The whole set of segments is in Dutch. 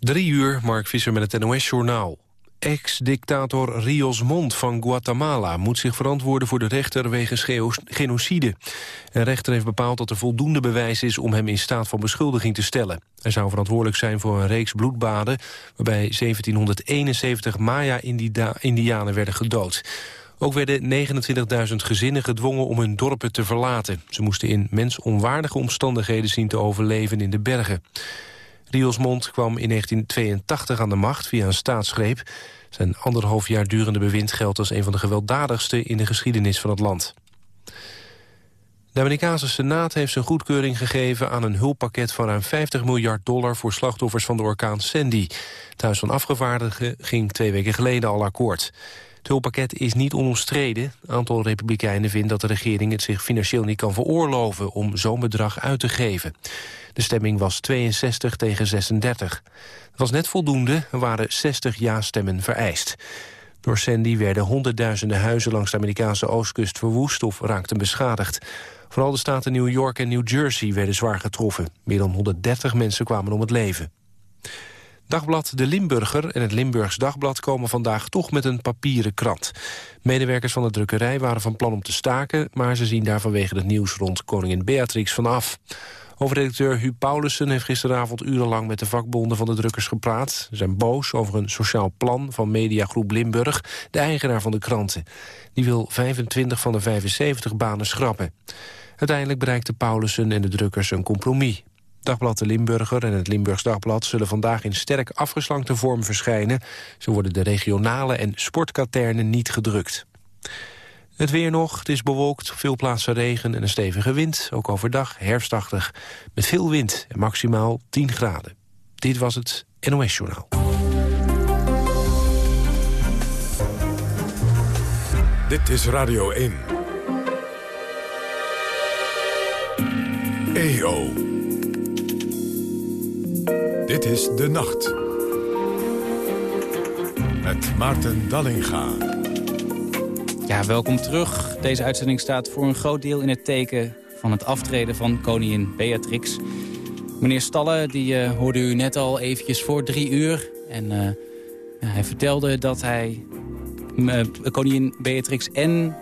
Drie uur, Mark Visser met het NOS-journaal. Ex-dictator Rios Mont van Guatemala moet zich verantwoorden voor de rechter wegens genocide. Een rechter heeft bepaald dat er voldoende bewijs is om hem in staat van beschuldiging te stellen. Hij zou verantwoordelijk zijn voor een reeks bloedbaden waarbij 1771 Maya-Indianen werden gedood. Ook werden 29.000 gezinnen gedwongen om hun dorpen te verlaten. Ze moesten in mensonwaardige omstandigheden zien te overleven in de bergen. Riosmond kwam in 1982 aan de macht via een staatsgreep. Zijn anderhalf jaar durende bewind geldt als een van de gewelddadigste in de geschiedenis van het land. De Amerikaanse Senaat heeft zijn goedkeuring gegeven aan een hulppakket van ruim 50 miljard dollar voor slachtoffers van de orkaan Sandy. Het Huis van Afgevaardigden ging twee weken geleden al akkoord. Het hulppakket is niet onomstreden. Een aantal republikeinen vindt dat de regering het zich financieel niet kan veroorloven om zo'n bedrag uit te geven. De stemming was 62 tegen 36. Dat was net voldoende, er waren 60 ja-stemmen vereist. Door Sandy werden honderdduizenden huizen langs de Amerikaanse oostkust verwoest of raakten beschadigd. Vooral de staten New York en New Jersey werden zwaar getroffen. Meer dan 130 mensen kwamen om het leven. Dagblad De Limburger en het Limburgs Dagblad komen vandaag toch met een papieren krant. Medewerkers van de drukkerij waren van plan om te staken... maar ze zien daar vanwege het nieuws rond koningin Beatrix van af. Hoofdredacteur Huub Paulussen heeft gisteravond urenlang met de vakbonden van de drukkers gepraat. Ze zijn boos over een sociaal plan van Mediagroep Limburg, de eigenaar van de kranten. Die wil 25 van de 75 banen schrappen. Uiteindelijk bereikten Paulussen en de drukkers een compromis. Dagblad De Limburger en het Limburgs Dagblad zullen vandaag in sterk afgeslankte vorm verschijnen. Zo worden de regionale en sportkaternen niet gedrukt. Het weer nog, het is bewolkt, veel plaatsen regen en een stevige wind. Ook overdag herfstachtig, met veel wind en maximaal 10 graden. Dit was het NOS Journaal. Dit is Radio 1. EO. Dit is De Nacht. Met Maarten Dallinga. Ja, welkom terug. Deze uitzending staat voor een groot deel in het teken van het aftreden van koningin Beatrix. Meneer Stalle, die uh, hoorde u net al eventjes voor drie uur. En uh, hij vertelde dat hij uh, koningin Beatrix en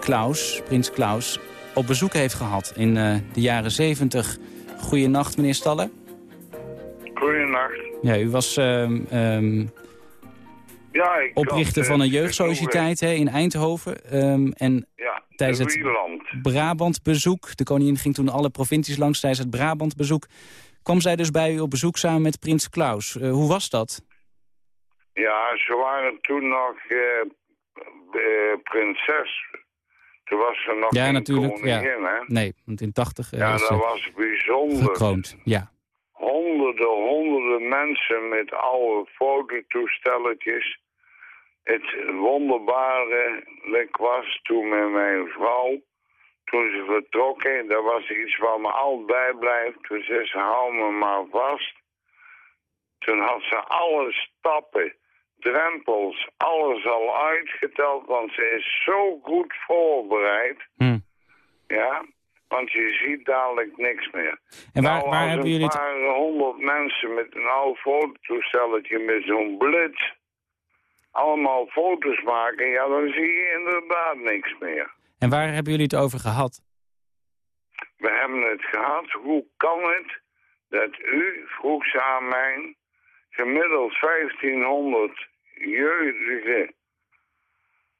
Klaus, prins Klaus, op bezoek heeft gehad in de jaren zeventig. Goeienacht, meneer Stalle. Goeienacht. Ja, u was um, ja, ik oprichter van een jeugdsociëteit hè, in Eindhoven. Um, en ja, tijdens het Brabantbezoek, de koningin ging toen alle provincies langs tijdens het Brabantbezoek, kwam zij dus bij u op bezoek samen met prins Klaus. Uh, hoe was dat? Ja, ze waren toen nog uh, prinses. Toen was ze nog ja, natuurlijk, koningin, ja. hè? Nee, want in 80 ja, dat was bijzonder. gekroond. Ja. Honderden, honderden mensen met oude fototoestelletjes het wonderbare was toen met mijn vrouw, toen ze vertrokken, dat was iets wat me altijd bijblijft. Toen zei ze, hou me maar vast. Toen had ze alle stappen, drempels, alles al uitgeteld, want ze is zo goed voorbereid. Hm. Ja, want je ziet dadelijk niks meer. En waar, nou, waar als hebben een jullie het... paar honderd mensen met een oud fototoestelletje met zo'n blitz allemaal foto's maken, ja, dan zie je inderdaad niks meer. En waar hebben jullie het over gehad? We hebben het gehad, hoe kan het dat u, vroeg ze aan mij, gemiddeld 1500 jeugdigen,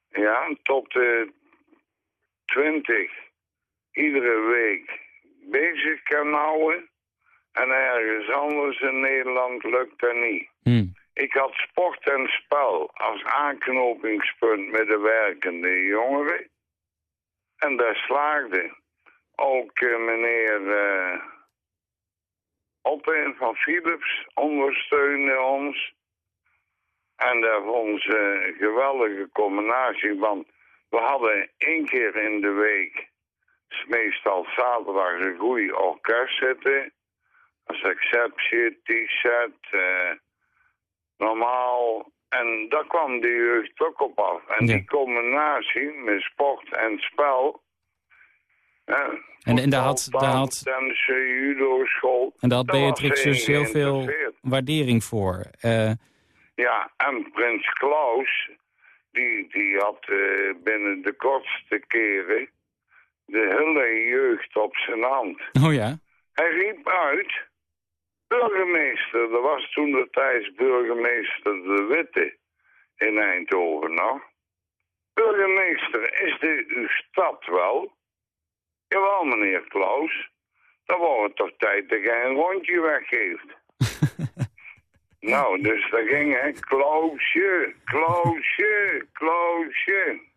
ja, tot de 20 iedere week bezig kan houden en ergens anders in Nederland lukt dat niet. Hm. Ik had sport en spel als aanknopingspunt met de werkende jongeren. En daar slaagde ook uh, meneer uh, Oppen van Philips ondersteunde ons. En dat vond ze een geweldige combinatie, want we hadden één keer in de week, meestal zaterdag, een goede orkest zitten. Als exceptie, t-shirt, uh, normaal. En daar kwam de jeugd ook op af. En Ja. die combinatie met sport en spel... Ja, En- en daar had- daar had- tennissen, judo, school... En daar had Beatrix dus heel veel waardering voor. Uh... Ja, en prins Klaus, die, die had uh, binnen de kortste keren de hele jeugd op zijn hand. Oh ja? Hij riep uit, burgemeester, er was toen de tijd burgemeester De Witte in Eindhoven nog. Burgemeester, is dit uw stad wel? Jawel, meneer Klaus. Dan wordt het toch tijd dat jij een rondje weggeeft. nou, dus daar ging hè. Klausje, Klausje, Klausje.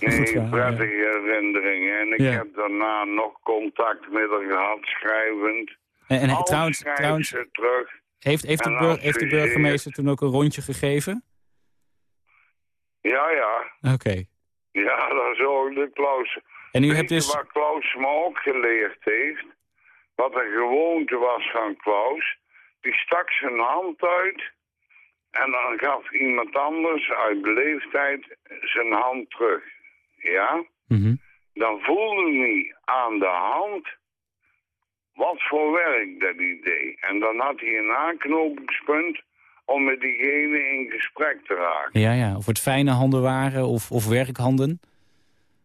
Nee, prettige herinneringen. En ik heb daarna nog contact met haar gehad, schrijvend. En, en trouwens, trouwens terug. Heeft, heeft, de, heeft de burgemeester toen ook een rondje gegeven? Ja, ja. Oké. Ja, dat is ook de Klaus. En u hebt dus... wat Klaus me ook geleerd heeft? Wat een gewoonte was van Klaus. Die stak zijn hand uit en dan gaf iemand anders uit beleefdheid zijn hand terug. Ja? Mhm. Dan voelde hij aan de hand wat voor werk dat hij deed. En dan had hij een aanknopingspunt om met diegene in gesprek te raken. Ja, ja. Of het fijne handen waren of, of werkhanden.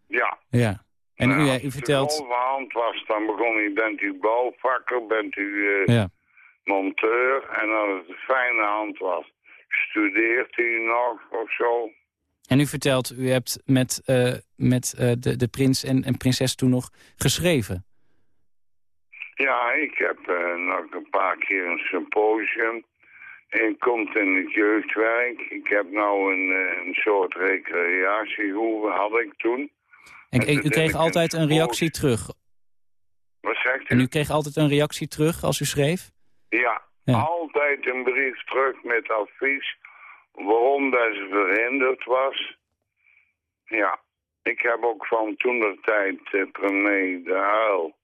Ja. Ja. En nou, u, u vertelt... Als het hand was, dan begon u, bent u bouwvakker, bent u uh, ja. monteur. En als het een fijne hand was, studeert u nog of zo. En u vertelt, u hebt met, uh, met uh, de, de prins en, en prinses toen nog geschreven. Ja, ik heb nog een paar keer een symposium en komt in het jeugdwerk. Ik heb nou een, eh, een soort recreatiehoeve, had ik toen. En, en u kreeg altijd een reactie terug? Wat zegt u? En u kreeg altijd een reactie terug als u schreef? Ja, altijd een brief terug met advies waarom dat ze verhinderd was. Ja, ik heb ook van toen de tijd uh, premier De Huil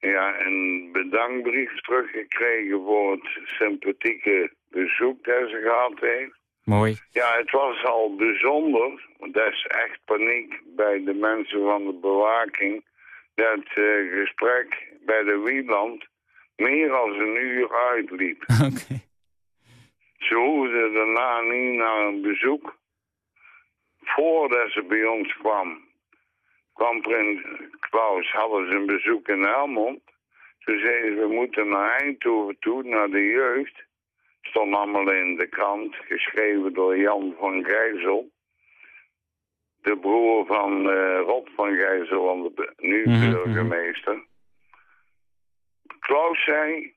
ja, een bedankbrief teruggekregen voor het sympathieke bezoek dat ze gehad heeft. Mooi. Ja, het was al bijzonder, want dat is echt paniek bij de mensen van de bewaking, dat uh, gesprek bij de Wieland meer dan een uur uitliep. Oké. Ze hoefden daarna niet naar een bezoek. Voordat ze bij ons kwam, kwam prins Klaus, hadden ze een bezoek in Helmond. Toen zeiden ze, we moeten naar Eindhoven toe, naar de jeugd. Stond allemaal in de krant, geschreven door Jan van Gijzel. De broer van uh, Rob van Gijzel, van de nu mhm, burgemeester. Mm Klaus zei,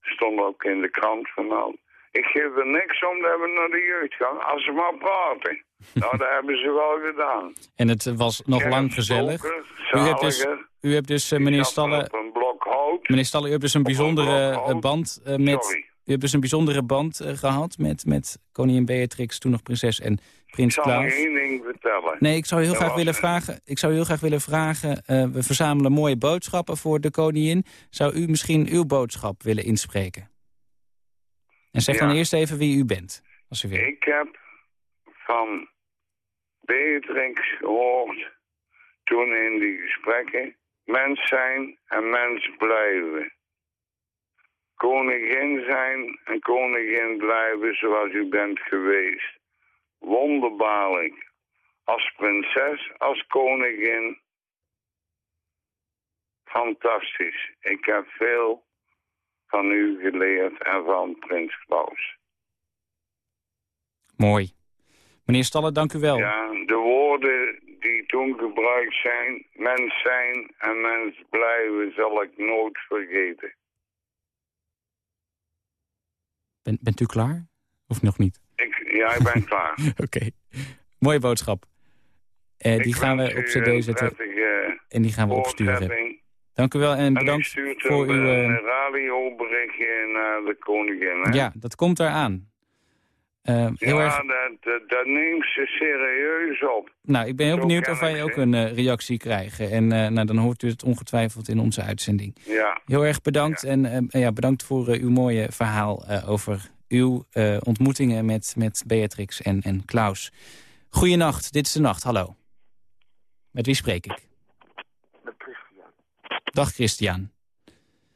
stond ook in de krant vanavond. Ik geef er niks om dat we naar de jeugd gaan, als ze maar praten. nou, dat hebben ze wel gedaan. En het was nog lang gezellig. u hebt dus, u hebt dus uh, meneer Stallen... Meneer Stallen, u hebt dus een bijzondere eh, band uh, met... U hebt dus een bijzondere band uh, gehad met, met koningin Beatrix, toen nog prinses en prins Klaus. Ik zal één ding vertellen. Nee, ik zou heel graag willen vragen. Ik zou heel graag willen vragen. we verzamelen mooie boodschappen voor de koningin. Zou u misschien uw boodschap willen inspreken? En zeg dan eerst even wie u bent, als u wil. Ik heb van Beatrix gehoord toen in die gesprekken mens zijn en mens blijven. Koningin zijn en koningin blijven zoals u bent geweest. Wonderbaarlijk. Als prinses, als koningin. Fantastisch. Ik heb veel van u geleerd en van prins Klaus. Mooi. Meneer Stallen, dank u wel. Ja, de woorden die toen gebruikt zijn, mens zijn en mens blijven, zal ik nooit vergeten. Ben, bent u klaar? Of nog niet? Ik, ja, ik ben klaar. Oké. Mooie boodschap. Uh, die gaan we op cd zetten. en die gaan we opsturen. Dank u wel en bedankt voor uw... Uh... een radioberichtje naar de koningin, hè? Ja, dat komt eraan. Uh, heel ja, erg... dat, dat, neemt ze serieus op. Nou, ik ben heel benieuwd of wij ook een uh, reactie krijgen. En uh, nou, dan hoort u het ongetwijfeld in onze uitzending. Ja. Heel erg bedankt ja. en ja, bedankt voor uw mooie verhaal over uw ontmoetingen met, met Beatrix en, en Klaus. Goeienacht, dit is de nacht, hallo. Met wie spreek ik? Dag Christian.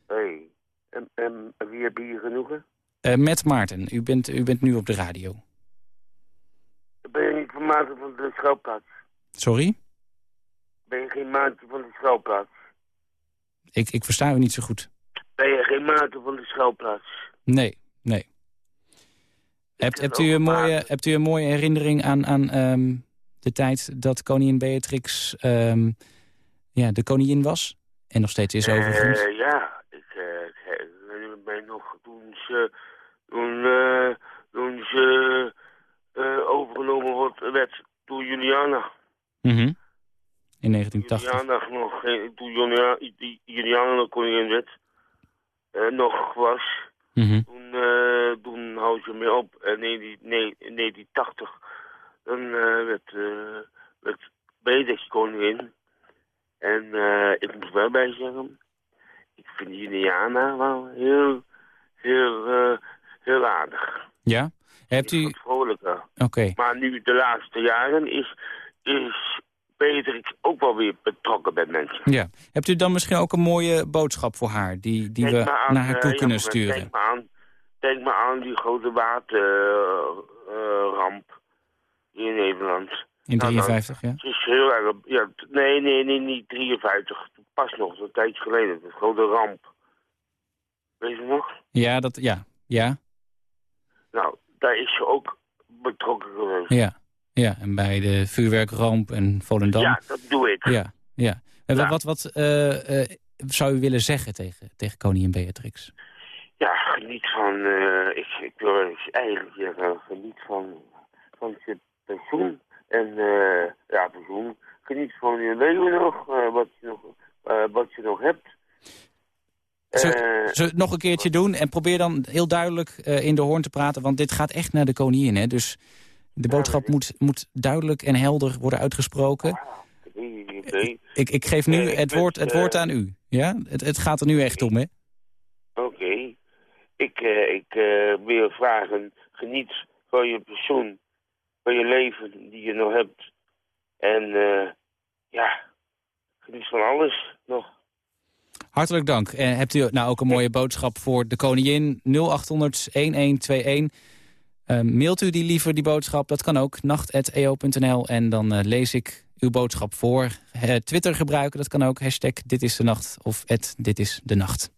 Hey, en En wie heb je genoegen? Uh, met Maarten. U bent, u bent nu op de radio. Ben je niet van Maarten van de schuilplaats? Sorry? Ben je geen Maarten van de schuilplaats? Ik, ik versta u niet zo goed. Ben je geen Maarten van de schuilplaats? Nee, nee. Hebt, hebt, u een mooie, hebt u een mooie herinnering aan, aan um, de tijd dat koningin Beatrix um, ja, de koningin was? En nog steeds is overigens? Uh, ja, ik uh, mij nog toen ze, toen, uh, toen ze overgenomen wordt, werd door Juliana. Mm -hmm. In 1980. Juliana nog, toen Juliana, Juliana nog koningin werd, nog was. Mm -hmm. Toen, uh, toen je mee op. En in 1980 dan uh, werd, uh, werd Bedex koningin. En ik moet wel bij zeggen, ik vind Juliana wel heel, heel, heel aardig. Ja? Hebt u... vrolijker. Oké. Okay. Maar nu de laatste jaren is, is Beatrix ook wel weer betrokken bij mensen. Ja. Hebt u dan misschien ook een mooie boodschap voor haar... die, die we aan, naar haar toe uh, kunnen ja, sturen? Denk maar, aan, denk maar aan die grote waterramp in Nederland. In Nou, 53, ja? Het is heel erg... Ja, nee, nee, nee, niet 53. Pas nog, een tijdje geleden. De grote ramp. Weet je nog? Ja, dat, ja, ja, Nou, daar is ze ook betrokken geweest. ja. Ja, en bij de vuurwerkramp en Volendam. Ja, dat doe ik. ja. ja. En Ja. Wat, wat eh, eh, zou u willen zeggen tegen, tegen koningin Beatrix? Ja, geniet van, eh, ik, ik wil eigenlijk zeggen, geniet van, van je pensioen. En eh, ja, pensioen. Geniet van je leven nog, eh, wat, je nog eh, wat je nog hebt. Zullen we het nog een keertje doen? En probeer dan heel duidelijk in de hoorn te praten, want dit gaat echt naar de koningin. Hè? Dus de boodschap moet, moet duidelijk en helder worden uitgesproken. nee. Ik, ik geef nu het, woord, het woord aan u. Ja? Het, het gaat er nu echt om, hè? Oké. Ik, ik wil vragen, geniet van je pensioen, van je leven die je nog hebt. En eh, ja, geniet van alles nog. Hartelijk dank. En hebt u nou ook een mooie boodschap voor de koningin? 0800-1121. Eh, mailt u die liever, die boodschap? Dat kan ook, nacht.eo.nl. En dan eh, lees ik uw boodschap voor. Eh, Twitter gebruiken, dat kan ook. Hashtag dit is de nacht of dit is de nacht.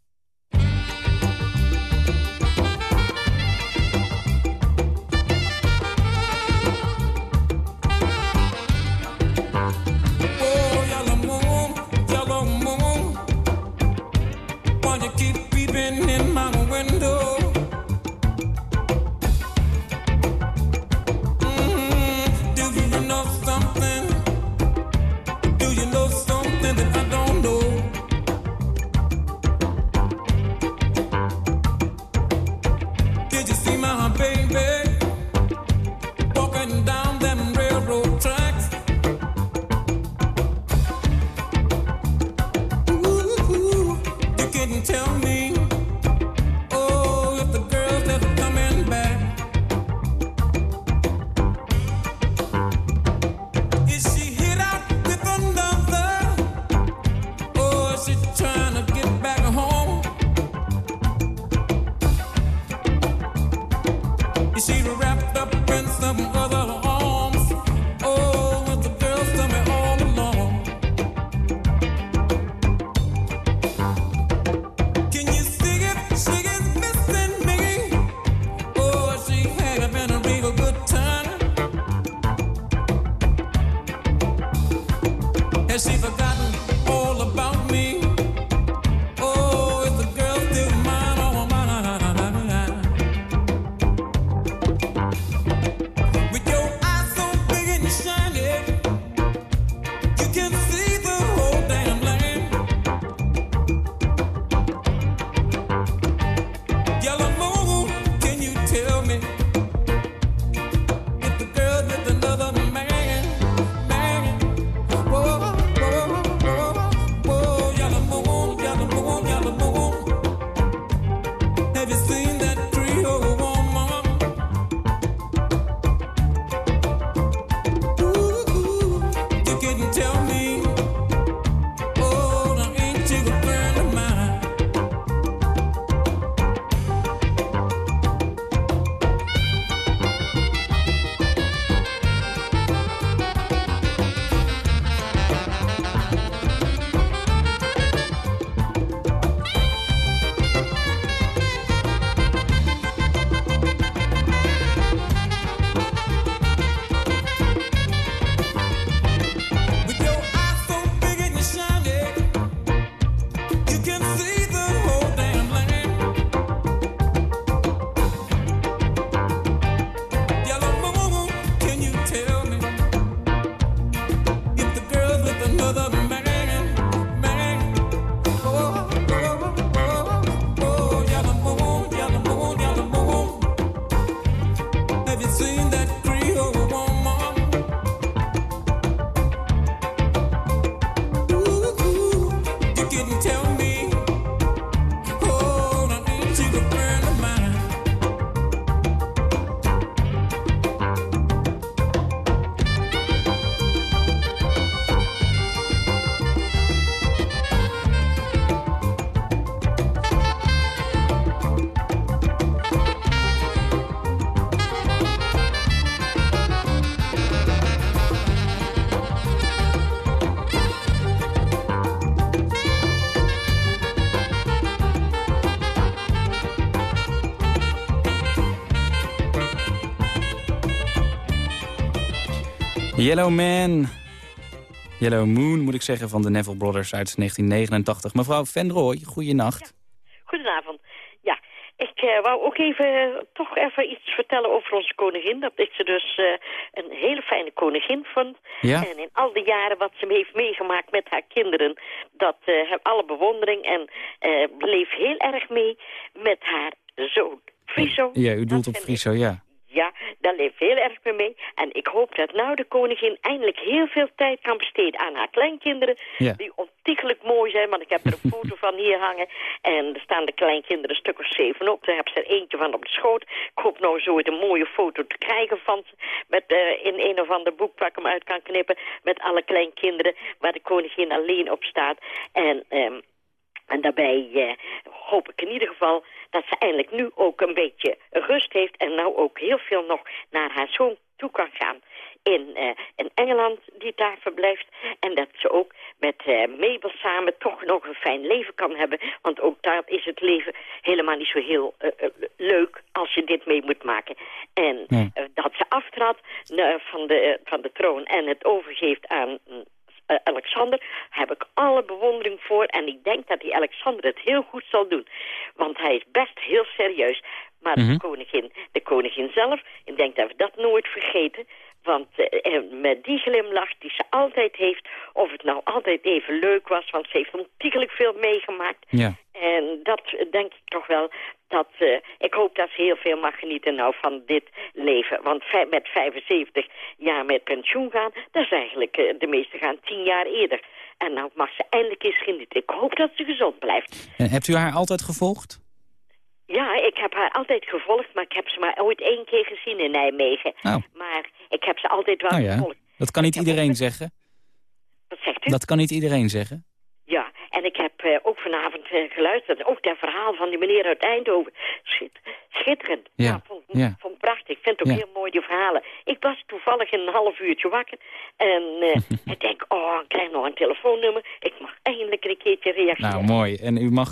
Yellow Man. Yellow Moon, moet ik zeggen, van de Neville Brothers uit 1989. Mevrouw Venrooy, goeienacht. Goedenavond. Ja, ik eh, wou ook even toch even iets vertellen over onze koningin. Dat ik ze dus eh, een hele fijne koningin vond. Ja? En in al die jaren wat ze heeft meegemaakt met haar kinderen... dat eh, heb alle bewondering en eh leef heel erg mee met haar zoon. Friso. Ja, u doelt op Friso, ja. Ja, daar leeft heel erg mee. En ik hoop dat nou de koningin eindelijk heel veel tijd kan besteden aan haar kleinkinderen. Ja. Die ontiegelijk mooi zijn, want ik heb er een foto van hier hangen. En er staan de kleinkinderen een stuk of zeven op. Daar heb ze er eentje van op de schoot. Ik hoop nou zo een mooie foto te krijgen van ze. Met, eh, in een of ander boek waar ik hem uit kan knippen. Met alle kleinkinderen waar de koningin alleen op staat. En... ehm en daarbij eh, hoop ik in ieder geval dat ze eindelijk nu ook een beetje rust heeft... en nou ook heel veel nog naar haar zoon toe kan gaan in, eh, in Engeland, die daar verblijft. En dat ze ook met eh Mabel samen toch nog een fijn leven kan hebben. Want ook daar is het leven helemaal niet zo heel leuk als je dit mee moet maken. En Nee. dat ze aftrad van, de, van de troon en het overgeeft aan... eh, Alexander, heb ik alle bewondering voor. En ik denk dat die Alexander het heel goed zal doen. Want hij is best heel serieus. Maar Mhm. de, koningin, de koningin zelf, ik denk dat we dat nooit vergeten. Want eh, met die glimlach die ze altijd heeft, of het nou altijd even leuk was, want ze heeft ontiegelijk veel meegemaakt. Ja. En dat denk ik toch wel, dat eh, ik hoop dat ze heel veel mag genieten nou van dit leven. Want met 75 jaar met pensioen gaan, dat is eigenlijk, eh, de meesten gaan 10 jaar eerder. En nou mag ze eindelijk eens genieten. Ik hoop dat ze gezond blijft. En hebt u haar altijd gevolgd? Ja, ik heb haar altijd gevolgd, maar ik heb ze maar ooit één keer gezien in Nijmegen. Nou. Maar ik heb ze altijd wel Nou ja, gevolgd. dat kan niet iedereen zeggen. Wat zegt u? Dat kan niet iedereen zeggen. Ja, en ik heb eh, ook vanavond eh, geluisterd. Ook dat verhaal van die meneer uit Eindhoven. Schit, schitterend. Ja, vond, ja. vond prachtig. Ik vind het ook Ja. heel mooi, die verhalen. Ik was toevallig een half uurtje wakker. En eh, ik denk, oh, ik krijg nog een telefoonnummer. Ik mag eindelijk een keertje reageren. Nou, mooi. En u mag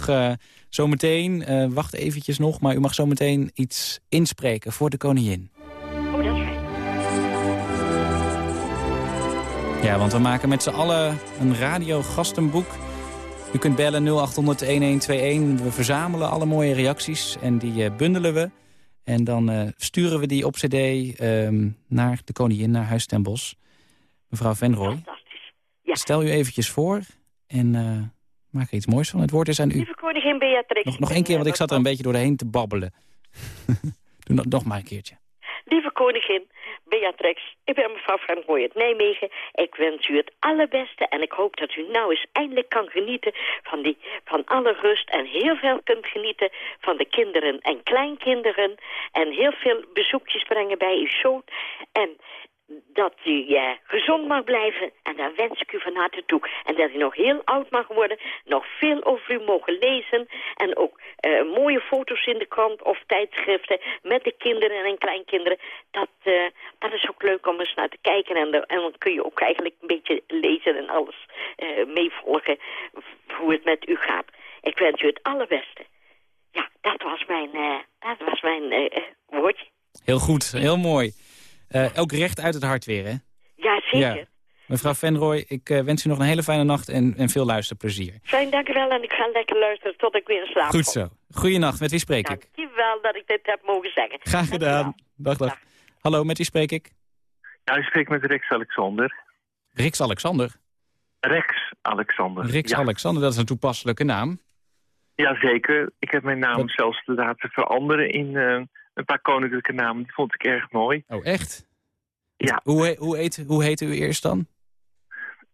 zometeen, wacht eventjes nog, maar u mag zometeen iets inspreken voor de koningin. Oh, dat is fijn. Ja, want we maken met z'n allen een radiogastenboek. U kunt bellen 0800-1121. We verzamelen alle mooie reacties en die eh, bundelen we. En dan eh, sturen we die op cd ehm, naar de koningin, naar Huis ten Bosch. Mevrouw Venrooy, Fantastisch. Ja. stel u eventjes voor en eh, maak er iets moois van. Het woord is aan u. Lieve koningin Beatrix. Nog, nog één keer, want ik zat er een beetje doorheen te babbelen. Doe nog, nog maar een keertje. Lieve koningin Beatrix, ik ben mevrouw Van Rooij uit Nijmegen. Ik wens u het allerbeste en ik hoop dat u nou eens eindelijk kan genieten van, die, van alle rust. En heel veel kunt genieten van de kinderen en kleinkinderen. En heel veel bezoekjes brengen bij uw zoon. En dat u eh, gezond mag blijven. En daar wens ik u van harte toe. En dat u nog heel oud mag worden. Nog veel over u mogen lezen. En ook eh, mooie foto's in de krant of tijdschriften met de kinderen en kleinkinderen. Dat, eh, dat is ook leuk om eens naar te kijken. En, de- en dan kun je ook eigenlijk een beetje lezen en alles eh, meevolgen hoe het met u gaat. Ik wens u het allerbeste. Ja, dat was mijn, eh, dat was mijn eh, eh, woordje. Heel goed, heel mooi. Eh, ook recht uit het hart weer, hè? Ja, zeker. Mevrouw Venrooy, ik eh, wens u nog een hele fijne nacht en, en veel luisterplezier. Fijn, dank u wel. En ik ga lekker luisteren tot ik weer in slaap Goed zo. Goeienacht, met wie spreek ik? Dank u wel dat ik dit heb mogen zeggen. Graag gedaan. Dag, dag. Dag. Hallo, met wie spreek ik? Ja, ik spreek met Rex Alexander. Rix Alexander. Rex Alexander. Rix ja. Alexander, dat is een toepasselijke naam. Jazeker. Ik heb mijn naam Wat- zelfs laten veranderen in eh, een paar koninklijke namen. Die vond ik erg mooi. Oh, echt? Ja. Hoe, hoe, heet, hoe heette u eerst dan?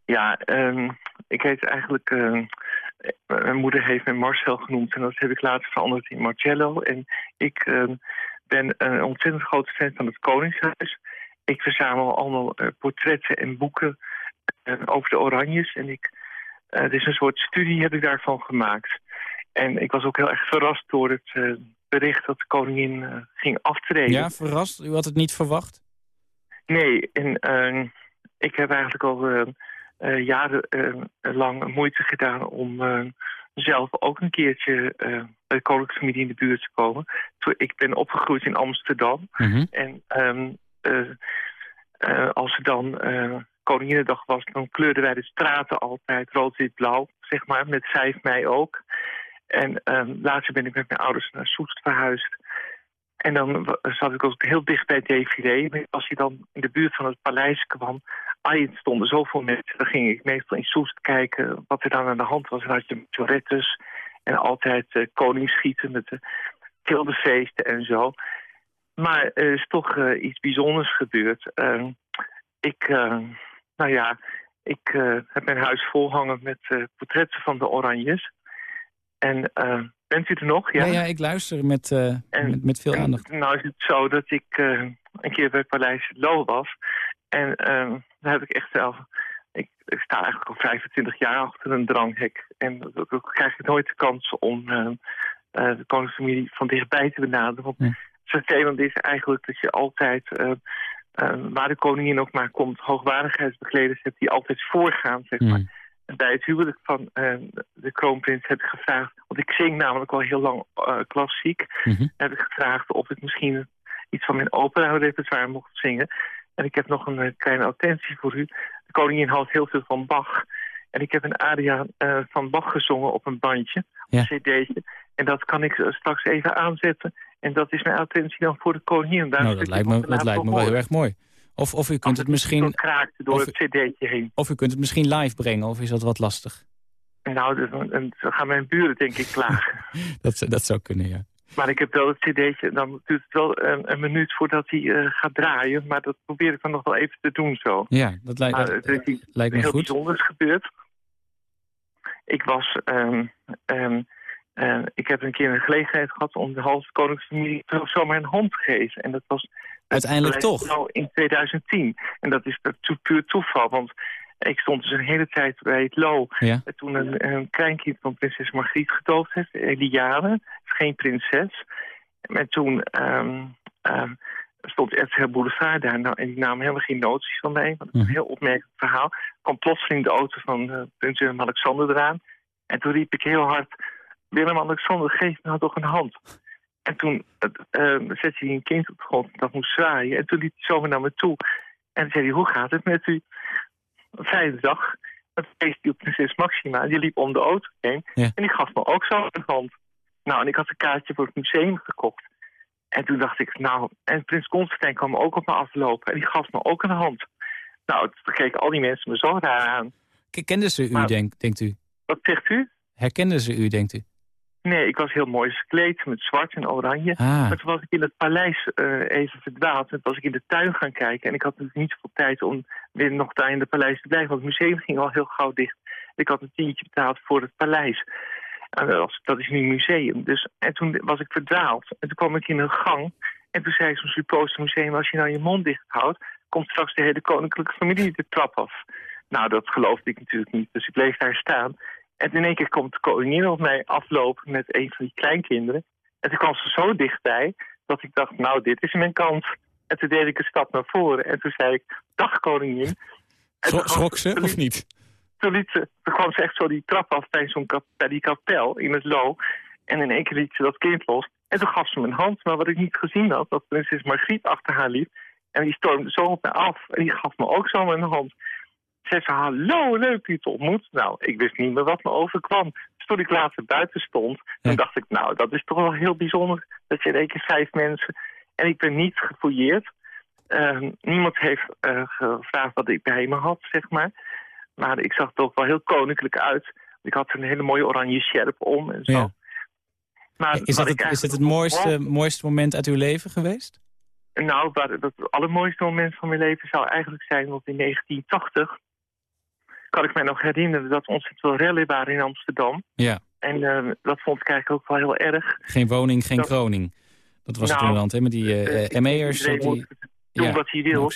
Ja, ehm, ik heet eigenlijk... ehm, mijn moeder heeft me Marcel genoemd en dat heb ik later veranderd in Marcello. En ik ehm, ben een ontzettend grote fan van het Koningshuis. Ik verzamel allemaal eh, portretten en boeken over de Oranjes. En ik, eh, het is een soort studie heb ik daarvan gemaakt. En ik was ook heel erg verrast door het bericht dat de koningin eh, ging aftreden. Ja, verrast. U had het niet verwacht? Nee, en eh, ik heb eigenlijk al eh, eh, jarenlang moeite gedaan om zelf ook een keertje bij de koninklijke familie in de buurt te komen. Ik ben opgegroeid in Amsterdam Mhm. en ehm, eh, als er dan Koninginnedag was, dan kleurden wij de straten altijd rood-wit-blauw, zeg maar, met 5 mei ook. En uh, later ben ik met mijn ouders naar Soest verhuisd. En dan zat ik ook heel dicht bij défilé. Als je dan in de buurt van het paleis kwam, ai, het stonden zoveel mensen. Dan ging ik meestal in Soest kijken wat er dan aan de hand was. En had je Torettes en altijd uh, koningsschieten met de feesten en zo. Maar er is toch uh, iets bijzonders gebeurd. Uh, ik, uh, nou ja, ik heb mijn huis volhangen met portretten van de Oranjes. En bent u er nog? Ja, ja, ja ik luister met, en, met, met, veel en, aandacht. Nou is het zo dat ik een keer bij Paleis Lo was. En daar heb ik echt zelf... Ik, ik, sta eigenlijk al 25 jaar achter een dranghek. En dan krijg ik nooit de kans om de koningsfamilie van dichtbij te benaderen. Want ja vervelend is eigenlijk dat je altijd, uh, waar de koningin ook maar komt, hoogwaardigheidsbekleders hebt die altijd voorgaan, zeg maar. Mm. Bij het huwelijk van uh, de kroonprins heb ik gevraagd, want ik zing namelijk al heel lang klassiek, mm -hmm. heb ik gevraagd of ik misschien iets van mijn opera-repertoire mocht zingen. En ik heb nog een kleine attentie voor u. De koningin houdt heel veel van Bach. En ik heb een aria van Bach gezongen op een bandje, op een cd'tje. En dat kan ik straks even aanzetten. En dat is mijn attentie dan voor de koningin. nou, dat lijkt me, dat lijkt me wel heel erg mooi. Of, of u kunt het, misschien... kraakt door het cd'tje heen. Of u kunt het misschien live brengen, of is dat wat lastig? Nou, dan gaan mijn buren denk ik klagen. dat, dat zou kunnen, ja. Maar ik heb wel het cd'tje, dan duurt het wel een, een minuut voordat hij uh, gaat draaien. Maar dat probeer ik dan nog wel even te doen zo. Ja, dat, lijkt, dat, dat, uh, lijkt me heel goed. bijzonders gebeurd. Ik was... Um, um, uh, ik heb een keer een gelegenheid gehad om de halve koningsfamilie zomaar een hand te geven. En dat was uiteindelijk toch? in 2010. En dat is puur toeval, want ik stond dus een hele tijd bij het Lo. Ja. Toen een, een kleinkind van prinses Margriet gedoofd heeft, Eliane, geen prinses. En toen um, um, stond RTL Boulevard daar nou, en die namen helemaal geen noties van mij. Dat is een heel opmerkelijk verhaal. kwam plotseling de auto van uh, prins Willem-Alexander eraan. En toen riep ik heel hard Willem-Alexander, geef me nou toch een hand. En toen uh, zette hij een kind op de grond dat moest zwaaien. En toen liep hij zomaar naar me toe. En toen zei hij, hoe gaat het met u? Vijfde dag. Dat feest hij op prinses Maxima. Die liep om de auto heen. Ja. En die gaf me ook zo een hand. Nou, en ik had een kaartje voor het museum gekocht. En toen dacht ik, nou... En prins Constantijn kwam ook op me aflopen. En die gaf me ook een hand. Nou, toen keken al die mensen me zo raar aan. Kenden ze u, maar, denk, denkt u? Wat zegt u? Herkenden ze u, denkt u? Nee, ik was heel mooi gekleed met zwart en oranje. Ah. Maar toen was ik in het paleis uh, even verdwaald. En toen was ik in de tuin gaan kijken. En ik had natuurlijk niet zoveel tijd om weer nog daar in het paleis te blijven. Want het museum ging al heel gauw dicht. Ik had een tientje betaald voor het paleis. En dat, is nu een museum. Dus, en toen was ik verdwaald. En toen kwam ik in een gang. En toen zei zo'n supposter museum... als je nou je mond dicht houdt... komt straks de hele koninklijke familie de trap af. Nou, dat geloofde ik natuurlijk niet. Dus ik bleef daar staan... En in één keer komt de koningin op mij aflopen met een van die kleinkinderen. En toen kwam ze zo dichtbij dat ik dacht, nou, dit is mijn kans. En toen deed ik een stap naar voren en toen zei ik, dag koningin. Schrok, schrok ze, of niet? Toen, liet ze, toen kwam ze echt zo die trap af bij, zo'n kap, bij die kapel in het lo. En in één keer liet ze dat kind los. En toen gaf ze me een hand. Maar wat ik niet gezien had, dat prinses Margriet achter haar liep. En die stormde zo op mij af. En die gaf me ook zo een hand. Zei ze, hallo, leuk u te ontmoet. Nou, ik wist niet meer wat me overkwam. Dus toen ik later buiten stond, toen dacht ik, nou, dat is toch wel heel bijzonder... dat je in één keer vijf mensen... En ik ben niet gefouilleerd. Uh, niemand heeft uh, gevraagd wat ik bij me had, zeg maar. Maar ik zag er toch wel heel koninklijk uit. Ik had een hele mooie oranje sjerp om en zo. Ja. Maar is, dat het, is het het mooiste, mooiste moment uit uw leven geweest? Nou, het allermooiste moment van mijn leven zou eigenlijk zijn... want in 1980 kan ik mij nog herinneren dat ontzettend veel rellen waren in Amsterdam. Ja. En uh, dat vond ik eigenlijk ook wel heel erg. Geen woning, geen dat, kroning. Dat was nou, het in land, hè? Met die uh, uh, ME'ers. Die doen ja, wat hij wil.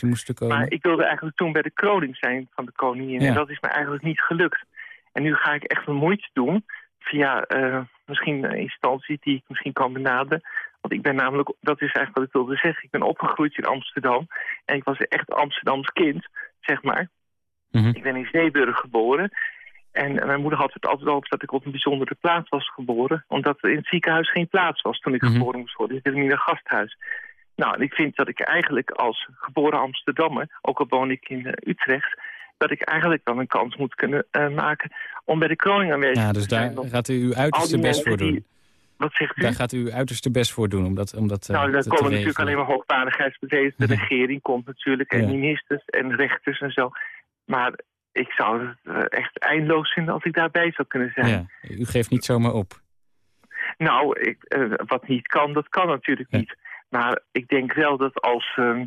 Maar ik wilde eigenlijk toen bij de kroning zijn van de koningin. Ja. En dat is me eigenlijk niet gelukt. En nu ga ik echt een moeite doen via misschien een instantie die ik misschien kan benaderen. Want ik ben namelijk, dat is eigenlijk wat ik wilde zeggen, ik ben opgegroeid in Amsterdam. En ik was echt Amsterdams kind, zeg maar. Mm -hmm. Ik ben in Zeeburg geboren. En mijn moeder had het altijd over dat ik op een bijzondere plaats was geboren. Omdat er in het ziekenhuis geen plaats was toen ik Mhm. mm -hmm. geboren moest worden. Ik zit in een gasthuis. Nou, en ik vind dat ik eigenlijk als geboren Amsterdammer, ook al woon ik in eh, Utrecht, dat ik eigenlijk wel een kans moet kunnen eh, maken om bij de kroning aanwezig Ja, te dus daar zijn. Want gaat u uw al uiterste best voor doen. die- Wat zegt u? Daar gaat u uw uiterste best voor doen om dat, om dat eh, nou, daar te- te komen natuurlijk alleen maar hoogwaardigheidsbedezen. De regering komt natuurlijk, en Ja. ministers en rechters en zo. Maar ik zou het eh, echt eindeloos vinden als ik daarbij zou kunnen zijn. Ja, u geeft niet zomaar op. Nou, ik, eh, wat niet kan, dat kan natuurlijk Ja. niet. Maar ik denk wel dat als... ehm,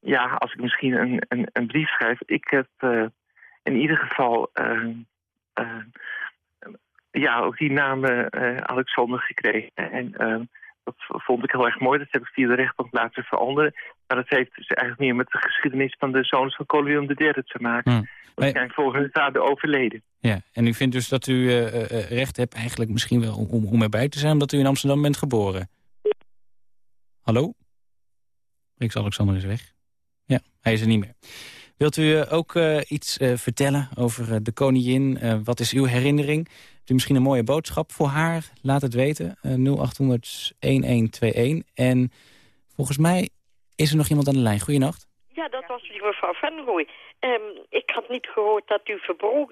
ja, als ik misschien een, een, een brief schrijf... Ik heb eh, in ieder geval... ehm, eh, ja, ook die naam eh, Alexander gekregen. En ehm, dat vond ik heel erg mooi. Dat heb ik via de rechtbank laten veranderen. Maar dat heeft dus eigenlijk meer met de geschiedenis van de zoons van Willem III te maken. Want die zijn volgens hun vader overleden. Ja, en u vindt dus dat u eh, eh, eh, recht hebt eigenlijk misschien wel om, om erbij te zijn... omdat u in Amsterdam bent geboren. Hallo? Riks Alexander is weg. Ja, hij is er niet meer. Wilt u ook iets vertellen over de koningin? Wat is uw herinnering? U misschien een mooie boodschap voor haar? Laat het weten. Eh 0800-1121. En volgens mij is er nog iemand aan de lijn. Goeienacht. Ja, dat was die mevrouw Venrooy. Ehm, ik had niet gehoord dat, u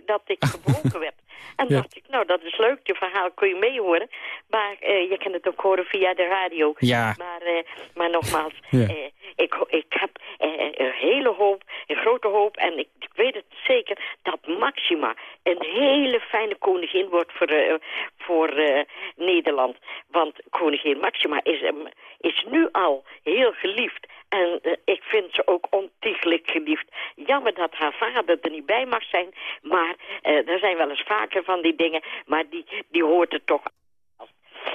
dat ik gebroken werd. En Ja. dacht ik, nou, dat is leuk, je verhaal kun je meehoren. Maar eh, je kan het ook horen via de radio. Ja. Maar, eh, maar nogmaals, Ja. eh, ik, ik heb een hele hoop, een grote hoop... en ik, ik weet het zeker dat Maxima een hele fijne koningin wordt voor, eh, voor Nederland. Want koningin Maxima is, em, is nu al heel geliefd... En eh, ik vind ze ook ontiegelijk geliefd. Jammer dat haar vader er niet bij mag zijn. Maar eh, er zijn wel eens vaker van die dingen. Maar die, die hoort er toch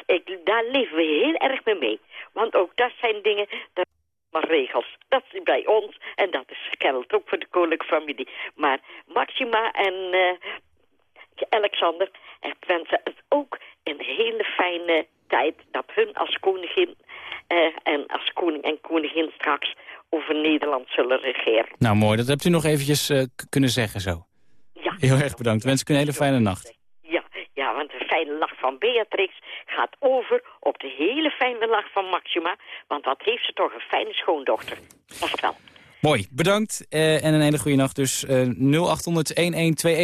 ik, daar leven we heel erg mee mee. Want ook dat zijn dingen, dat maar regels. Dat is bij ons en dat is geldt ook voor de koninklijke familie. Maar Maxima en eh, Alexander, ik wens ze het ook een hele fijne tijd dat hun als koningin eh, en als koning en koningin straks over Nederland zullen regeren. Nou, mooi. Dat hebt u nog eventjes eh, kunnen zeggen zo. Ja. Heel erg bedankt. Wens ik u een hele fijne nacht. Ja, ja, want de fijne lach van Beatrix gaat over op de hele fijne lach van Maxima. Want wat heeft ze toch een fijne schoondochter. Echt wel. Mooi, bedankt eh, en een hele goede nacht. Dus eh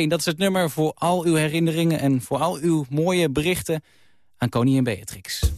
0800-1121, dat is het nummer voor al uw herinneringen... en voor al uw mooie berichten aan koningin Beatrix.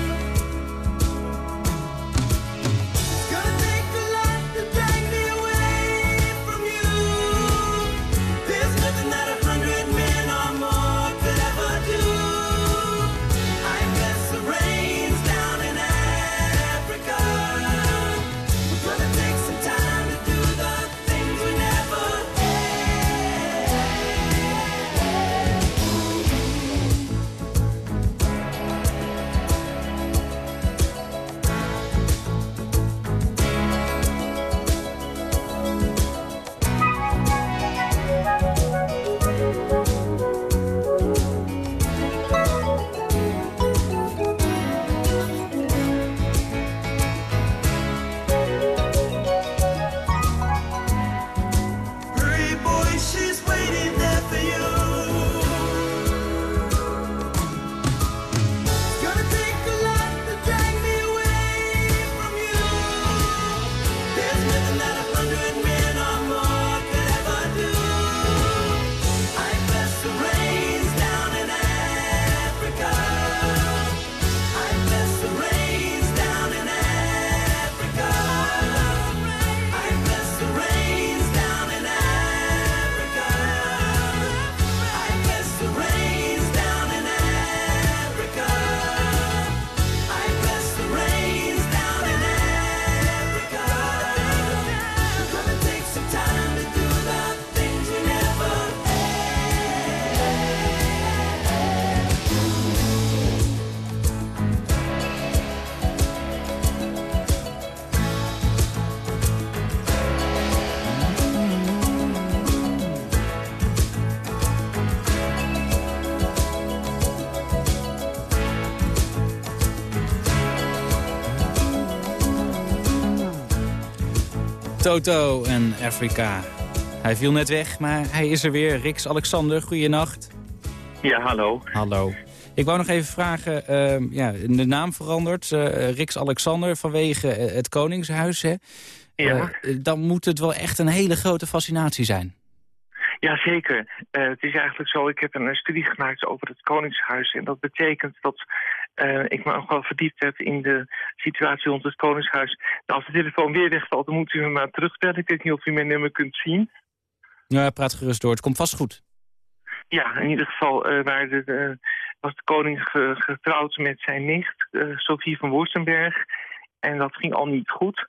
Toto en Afrika. Hij viel net weg, maar hij is er weer. Rix Alexander, goeienacht. Ja, hallo. Hallo. Ik wou nog even vragen, ehm, ja, de naam verandert. eh Rix Alexander vanwege eh, het Koningshuis. Hè? Ja. Eh, dan moet het wel echt een hele grote fascinatie zijn. Jazeker. Uh, het is eigenlijk zo, ik heb een, studie gemaakt over het Koningshuis. En dat betekent dat eh, ik me ook wel verdiept heb in de situatie rond het Koningshuis. Nou, als de telefoon weer wegvalt, dan moet u me maar terugbellen. Ik weet niet of u mijn nummer kunt zien. Ja, praat gerust door. Het komt vast goed. Ja, in ieder geval eh, waar de, de- was de koning ge- getrouwd met zijn nicht, Sophie van Wurstenberg. En dat ging al niet goed.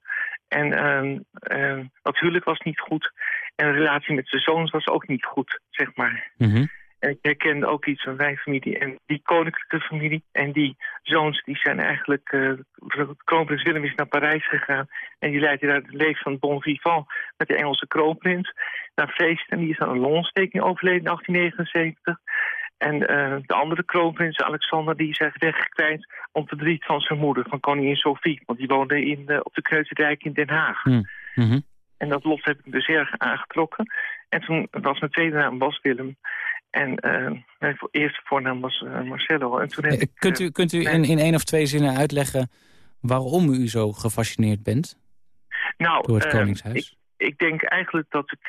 En ehm, dat huwelijk was niet goed. En de relatie met zijn zoons was ook niet goed, zeg maar. Mhm. En ik herkende ook iets van mijn familie en die koninklijke familie. En die zoons die zijn eigenlijk... eh, kroonprins Willem is naar Parijs gegaan. En die leidde daar het leven van bon vivant met de Engelse kroonprins. Naar feest. En die is aan een longontsteking overleden in 1879. En eh, de andere kroonprins, Alexander, die is kwijt... om verdriet van zijn moeder, van koningin Sophie. Want die woonde in, eh, op de Kneuterdijk in Den Haag. Mhm. En dat lot heb ik dus erg aangetrokken. En toen was mijn tweede naam was Willem. En eh, mijn eerste voornaam was eh, Marcello. En toen heb Eh, ik, Kunt u, kunt u in, in één of twee zinnen uitleggen waarom u zo gefascineerd bent nou, door het Koningshuis? Ik, ik denk eigenlijk dat ik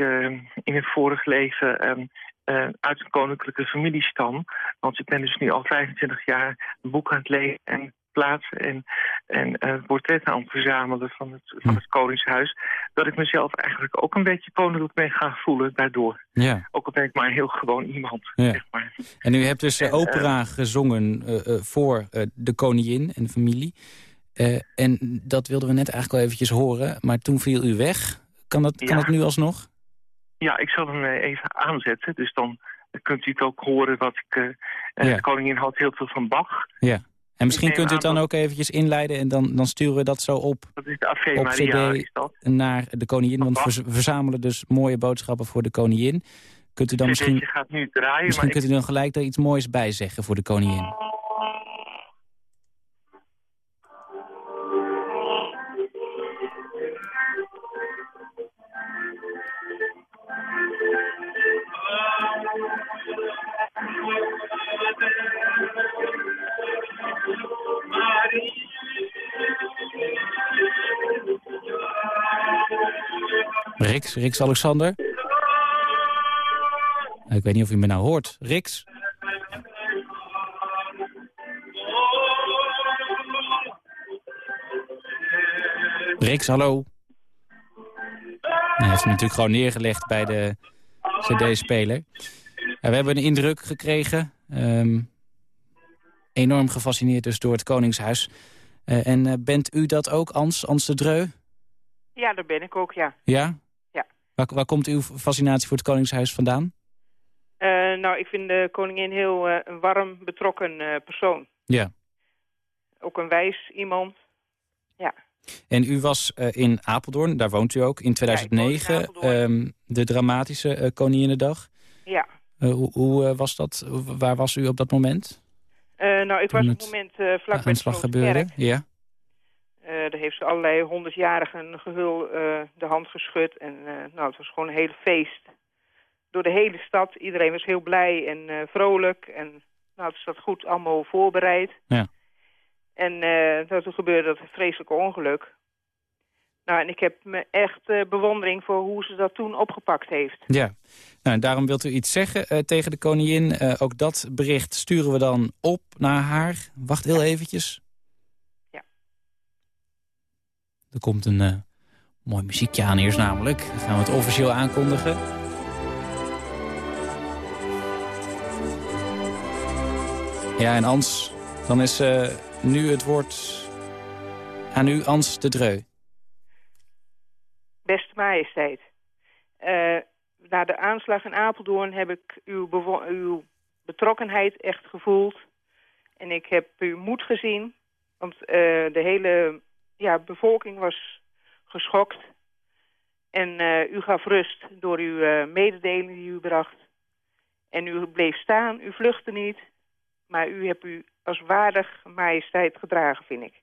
in het vorig leven ehm, eh, uit een koninklijke familie stam. Want ik ben dus nu al 25 jaar een boek aan het lezen en plaatsen en, en eh, portretten aan het verzamelen van het, van Hm. het Koningshuis. Dat ik mezelf eigenlijk ook een beetje koninklijk ben gaan voelen daardoor. Ja. Ook al ben ik maar een heel gewoon iemand, Ja. zeg maar. En u hebt dus En, eh, opera gezongen eh, voor de koningin en de familie. En dat wilden we net eigenlijk al eventjes horen, maar toen viel u weg. Kan dat, kan dat nu alsnog? Ja, ik zal hem even aanzetten. Dus dan kunt u het ook horen wat ik... Ja. De koningin had heel veel van Bach. Ja. En misschien kunt u het dan dat- ook eventjes inleiden... en dan, dan sturen we dat zo op Dat is de Op Maria, CD. is dat. naar de koningin. Want we verzamelen dus mooie boodschappen voor de koningin. Kunt u dan Het misschien, gaat nu draaien, misschien maar kunt u dan gelijk daar iets moois bij zeggen voor de koningin. Rix, Rix Alexander. ik weet niet of u me nou hoort. Rix? Rix, hallo? Hij hem natuurlijk gewoon neergelegd bij de cd-speler. We hebben een indruk gekregen. ehm, enorm gefascineerd dus door het Koningshuis. Eh, en eh, bent u dat ook, Ans, Ans de Dreu? Ja, daar ben ik ook, ja. Ja? Ja. Waar, waar komt uw fascinatie voor het Koningshuis vandaan? Eh, nou, ik vind de koningin heel een warm, betrokken persoon. Ja. Ook een wijs iemand. Ja. En u was in Apeldoorn, daar woont u ook, in 2009. Apeldoorn. ehm, de dramatische Koninginnedag. Ja. Hoe hoe was dat? Waar was u op dat moment? Eh, nou, ik was op het moment eh, vlak bij de gebeurde? Ja. Eh, daar heeft ze allerlei honderdjarigen gehul eh, de hand geschud. En eh, nou, het was gewoon een hele feest. Door de hele stad. Iedereen was heel blij en eh, vrolijk. En nou, het zat goed allemaal voorbereid. Ja. En eh, nou, toen gebeurde dat vreselijke ongeluk. Nou, en ik heb me echt eh, bewondering voor hoe ze dat toen opgepakt heeft. Ja, nou, en daarom wilt u iets zeggen eh, tegen de koningin. Eh, ook dat bericht sturen we dan op naar haar. Wacht heel eventjes. Ja. Er komt een mooi muziekje aan eerst namelijk. Dan gaan we het officieel aankondigen. Ja, en Ans, dan is nu het woord aan u, Ans de Dreu. Beste majesteit. eh, na de aanslag in Apeldoorn heb ik uw, uw betrokkenheid echt gevoeld. En ik heb uw moed gezien. Want eh, de hele ja, bevolking was geschokt. En eh, u gaf rust door uw mededeling die u bracht. En u bleef staan, u vluchtte niet. Maar u hebt u als waardig majesteit gedragen, vind ik.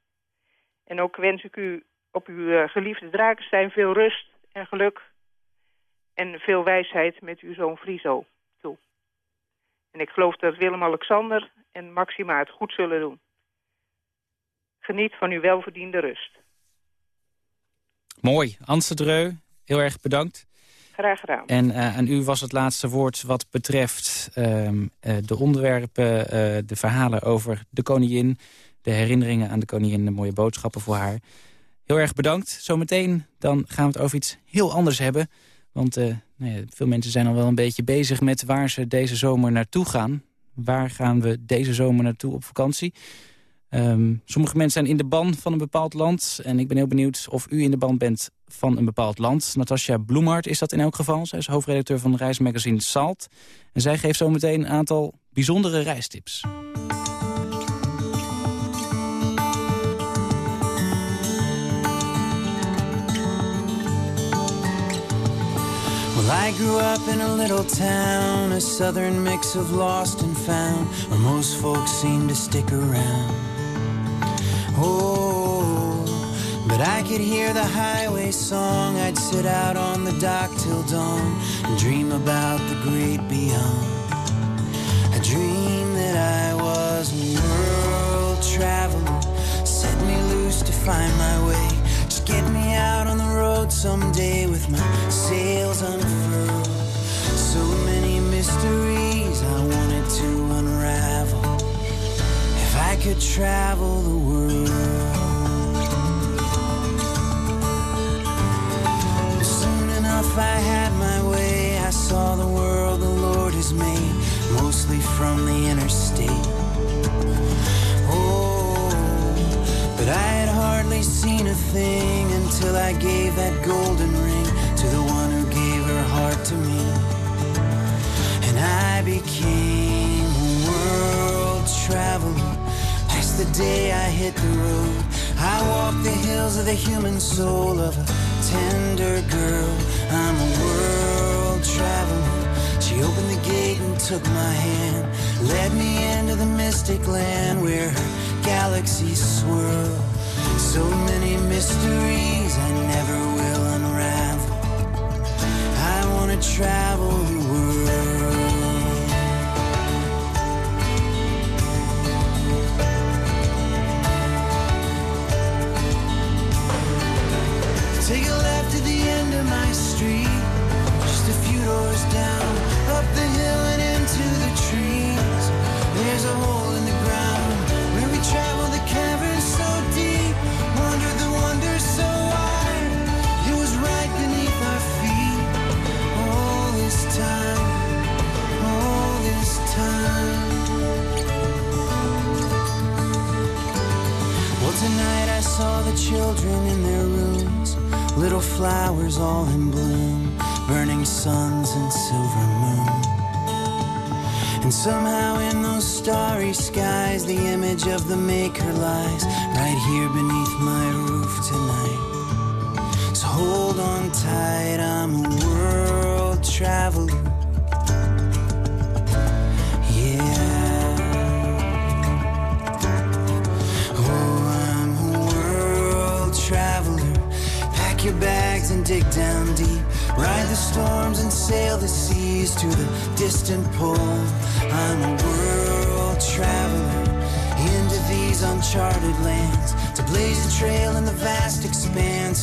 En ook wens ik u op uw eh, geliefde Drakenstein veel rust en geluk en veel wijsheid met uw zoon Friso toe. En ik geloof dat Willem-Alexander en Maxima het goed zullen doen. Geniet van uw welverdiende rust. Mooi, Ans de Dreu, heel erg bedankt. Graag gedaan. En eh, aan u was het laatste woord wat betreft ehm, eh, de onderwerpen, eh, de verhalen over de koningin. De herinneringen aan de koningin, de mooie boodschappen voor haar. Heel erg bedankt. Zometeen dan gaan we het over iets heel anders hebben. Want eh, nou ja, veel mensen zijn al wel een beetje bezig met waar ze deze zomer naartoe gaan. Waar gaan we deze zomer naartoe op vakantie? Ehm, sommige mensen zijn in de ban van een bepaald land. En ik ben heel benieuwd of u in de ban bent van een bepaald land. Natasja Bloemhart is dat in elk geval. Zij is hoofdredacteur van reismagazine Salt. En zij geeft zometeen een aantal bijzondere reistips. I grew up in a little town, a southern mix of lost and found, where most folks seem to stick around. Oh, but I could hear the highway song. I'd sit out on the dock till dawn and dream about the great beyond. A dream that I was a world traveler, set me loose to find my way. Just get me out on the road someday with my sails unfurled. Mysteries I wanted to unravel. If I could travel the world. Soon enough, I had my way. I saw the world the Lord has made, mostly from the interstate. Oh, but I had hardly seen a thing until I gave that golden ring to the one who gave her heart to me. I became a world traveler. Past the day I hit the road, I walked the hills of the human soul of a tender girl. I'm a world traveler. She opened the gate and took my hand, led me into the mystic land where her galaxies swirl. So many mysteries I never will unravel. I wanna travel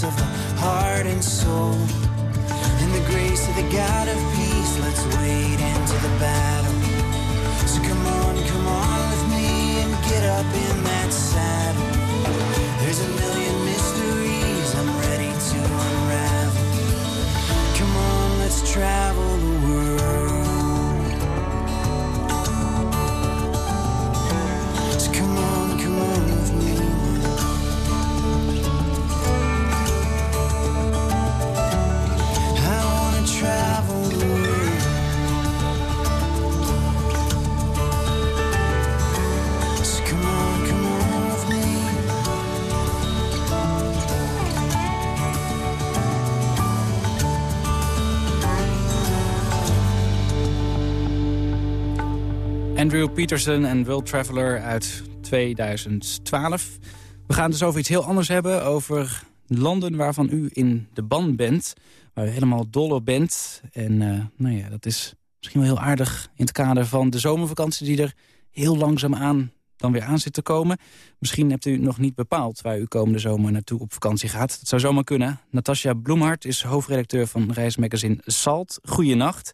of the heart and soul. Peterson en World Traveler uit 2012. We gaan dus over iets heel anders hebben. Over landen waarvan u in de ban bent. Waar u helemaal dol op bent. En eh, nou ja, dat is misschien wel heel aardig in het kader van de zomervakantie... die er heel langzaam aan dan weer aan zit te komen. Misschien hebt u nog niet bepaald waar u komende zomer naartoe op vakantie gaat. Dat zou zomaar kunnen. Natasja Bloemhart is hoofdredacteur van reismagazine Salt. Goeienacht.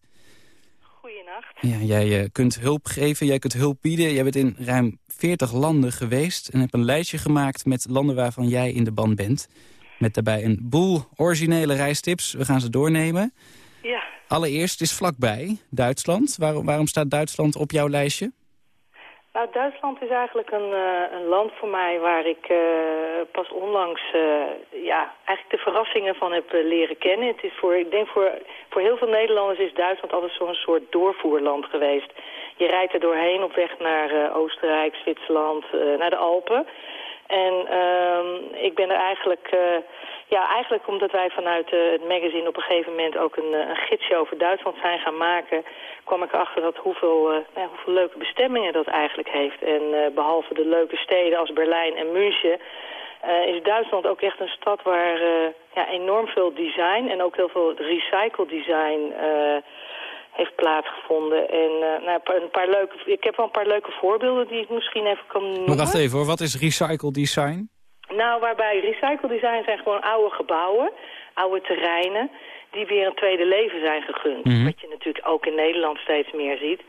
Ja, jij eh, kunt hulp geven, jij kunt hulp bieden. Jij bent in ruim 40 landen geweest en hebt een lijstje gemaakt met landen waarvan jij in de ban bent. Met daarbij een boel originele reistips. We gaan ze doornemen. Ja, Allereerst is vlakbij Duitsland. Waarom, waarom staat Duitsland op jouw lijstje? Nou Duitsland is eigenlijk een, eh, een land voor mij waar ik eh, pas onlangs eh, ja, eigenlijk de verrassingen van heb leren kennen. Het is voor, ik denk voor, voor heel veel Nederlanders is Duitsland altijd zo'n soort doorvoerland geweest. Je rijdt er doorheen op weg naar Oostenrijk, Zwitserland, naar de Alpen. En ehm, ik ben er eigenlijk, ja, eigenlijk omdat wij vanuit eh, het magazine op een gegeven moment ook een, eh, een gidsje over Duitsland zijn gaan maken, kwam ik erachter dat hoeveel, eh, nou hoeveel leuke bestemmingen dat eigenlijk heeft. En eh, behalve de leuke steden als Berlijn en München, is Duitsland ook echt een stad waar ja, enorm veel design en ook heel veel recycle design heeft plaatsgevonden. En nou, een paar- een paar leuke, ik heb wel een paar leuke voorbeelden die ik misschien even kan noemen. Maar wacht even hoor, wat is recycle design? Nou, waarbij recycle design zijn gewoon oude gebouwen, oude terreinen, die weer een tweede leven zijn gegund. Mhm. Wat je natuurlijk ook in Nederland steeds meer ziet.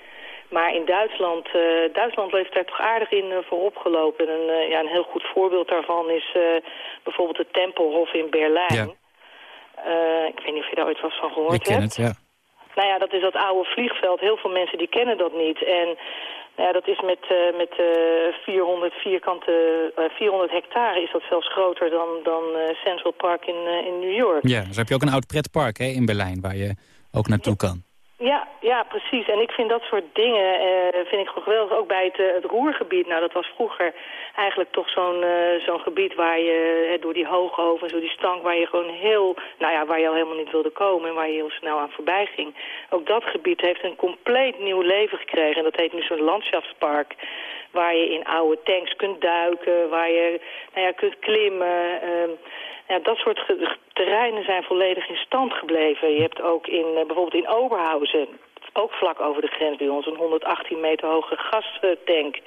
Maar in Duitsland, eh, Duitsland heeft daar toch aardig in uh, voorop gelopen. En een, eh, ja, een heel goed voorbeeld daarvan is eh, bijvoorbeeld het Tempelhof in Berlijn. Ja. Eh, ik weet niet of je daar ooit wat van gehoord Ik ken hebt. het, ja. Nou ja, dat is dat oude vliegveld. Heel veel mensen die kennen dat niet. En nou ja, dat is met, eh, met eh 400 vierkante, eh 400 hectare is dat zelfs groter dan, dan Central Park in, in New York. Ja, dus heb je ook een oud pretpark hè, in Berlijn waar je ook naartoe kan. Ja, ja, precies. En ik vind dat soort dingen eh, vind ik geweldig. Ook bij het, eh, het Roergebied. Nou, dat was vroeger eigenlijk toch zo'n eh, zo'n gebied waar je door die hoogovens, door die stank, waar je gewoon heel, nou ja, waar je al helemaal niet wilde komen en waar je heel snel aan voorbij ging. Ook dat gebied heeft een compleet nieuw leven gekregen. En dat heet nu zo'n landschapspark. Waar je in oude tanks kunt duiken, waar je nou ja, kunt klimmen. Ja, dat soort terreinen zijn volledig in stand gebleven. Je hebt ook in, eh, bijvoorbeeld in Oberhausen, ook vlak over de grens bij ons, een 118 meter hoge gastank.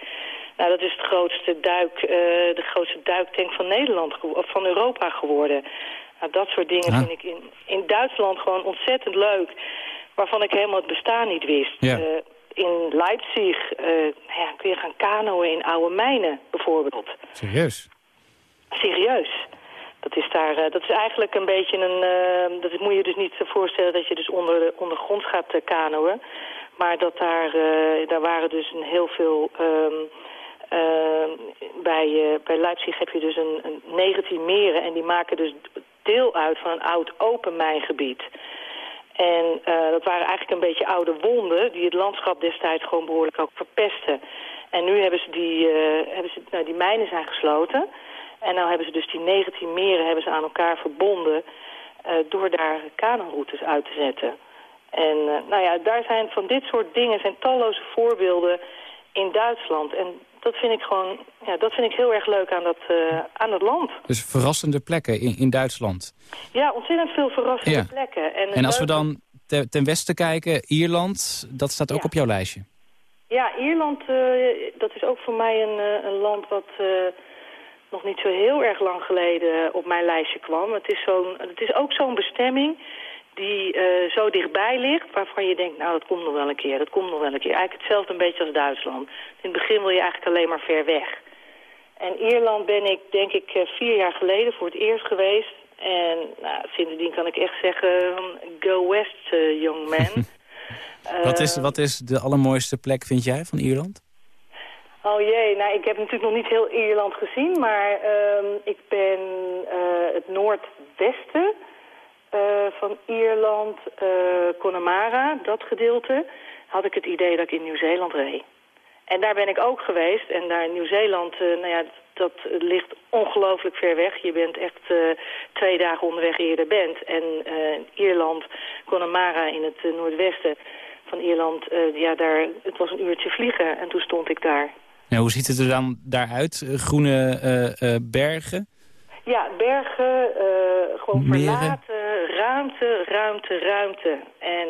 Nou, dat is het grootste duik, eh, de grootste duiktank van Nederland, of van Europa geworden. Nou, dat soort dingen vind ik in, in Duitsland gewoon ontzettend leuk, waarvan ik helemaal het bestaan niet wist. Ja. Eh, in Leipzig nou ja, kun je gaan kanoën in oude mijnen, bijvoorbeeld. Serieus? Serieus. Dat is, daar, eh, dat is eigenlijk een beetje een... eh, dat moet je dus niet voorstellen dat je dus onder, de- ondergronds gaat uh, kanoën. Maar dat daar, daar waren dus een heel veel... ehm, Eh, bij, bij Leipzig heb je dus een, een 19 meren en die maken dus deel uit van een oud open mijngebied. En dat waren eigenlijk een beetje oude wonden die het landschap destijds gewoon behoorlijk ook verpesten. En nu hebben ze die, hebben ze, nou, die mijnen zijn gesloten. En nou hebben ze dus die 19 meren hebben ze aan elkaar verbonden eh, door daar kanonroutes uit te zetten. En eh, nou ja, daar zijn van dit soort dingen zijn talloze voorbeelden in Duitsland. En dat vind ik gewoon, ja, dat vind ik heel erg leuk aan dat, eh, aan dat land. Dus verrassende plekken in, in Duitsland. Ja, ontzettend veel verrassende Ja. plekken. En, En als we het dan te- ten westen kijken, Ierland, dat staat ook Ja. op jouw lijstje. Ja, Ierland, dat is ook voor mij een, een land wat nog niet zo heel erg lang geleden op mijn lijstje kwam. Het is, zo'n, het is ook zo'n bestemming die eh, zo dichtbij ligt, waarvan je denkt, nou, dat komt nog wel een keer, dat komt nog wel een keer. Eigenlijk hetzelfde een beetje als Duitsland. In het begin wil je eigenlijk alleen maar ver weg. En Ierland ben ik, denk ik, eh, vier jaar geleden voor het eerst geweest. En nou, sindsdien kan ik echt zeggen, go west, eh, young man. wat, is, wat is de allermooiste plek, vind jij, van Ierland? Oh jee, nou ik heb natuurlijk nog niet heel Ierland gezien, maar ehm, ik ben eh, het noordwesten eh, van Ierland, eh, Connemara, dat gedeelte, had ik het idee dat ik in Nieuw-Zeeland reed. En daar ben ik ook geweest en daar in Nieuw-Zeeland, nou ja, dat ligt ongelooflijk ver weg. Je bent echt twee dagen onderweg eer je bent. En eh, Ierland, Connemara in het noordwesten van Ierland, ja, daar, het was een uurtje vliegen en toen stond ik daar. Nou, hoe ziet het er dan daaruit? Eh, Groene eh, eh, bergen? Ja, bergen, gewoon Meren. verlaten, ruimte, ruimte, ruimte. En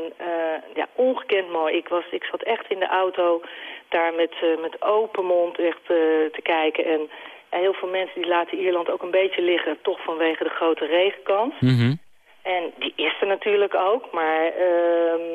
ja, ongekend mooi. Ik, was, ik zat echt in de auto daar met, met open mond echt te kijken. En heel veel mensen die laten Ierland ook een beetje liggen, toch vanwege de grote regenkans. Mhm. En die is er natuurlijk ook, maar, ehm,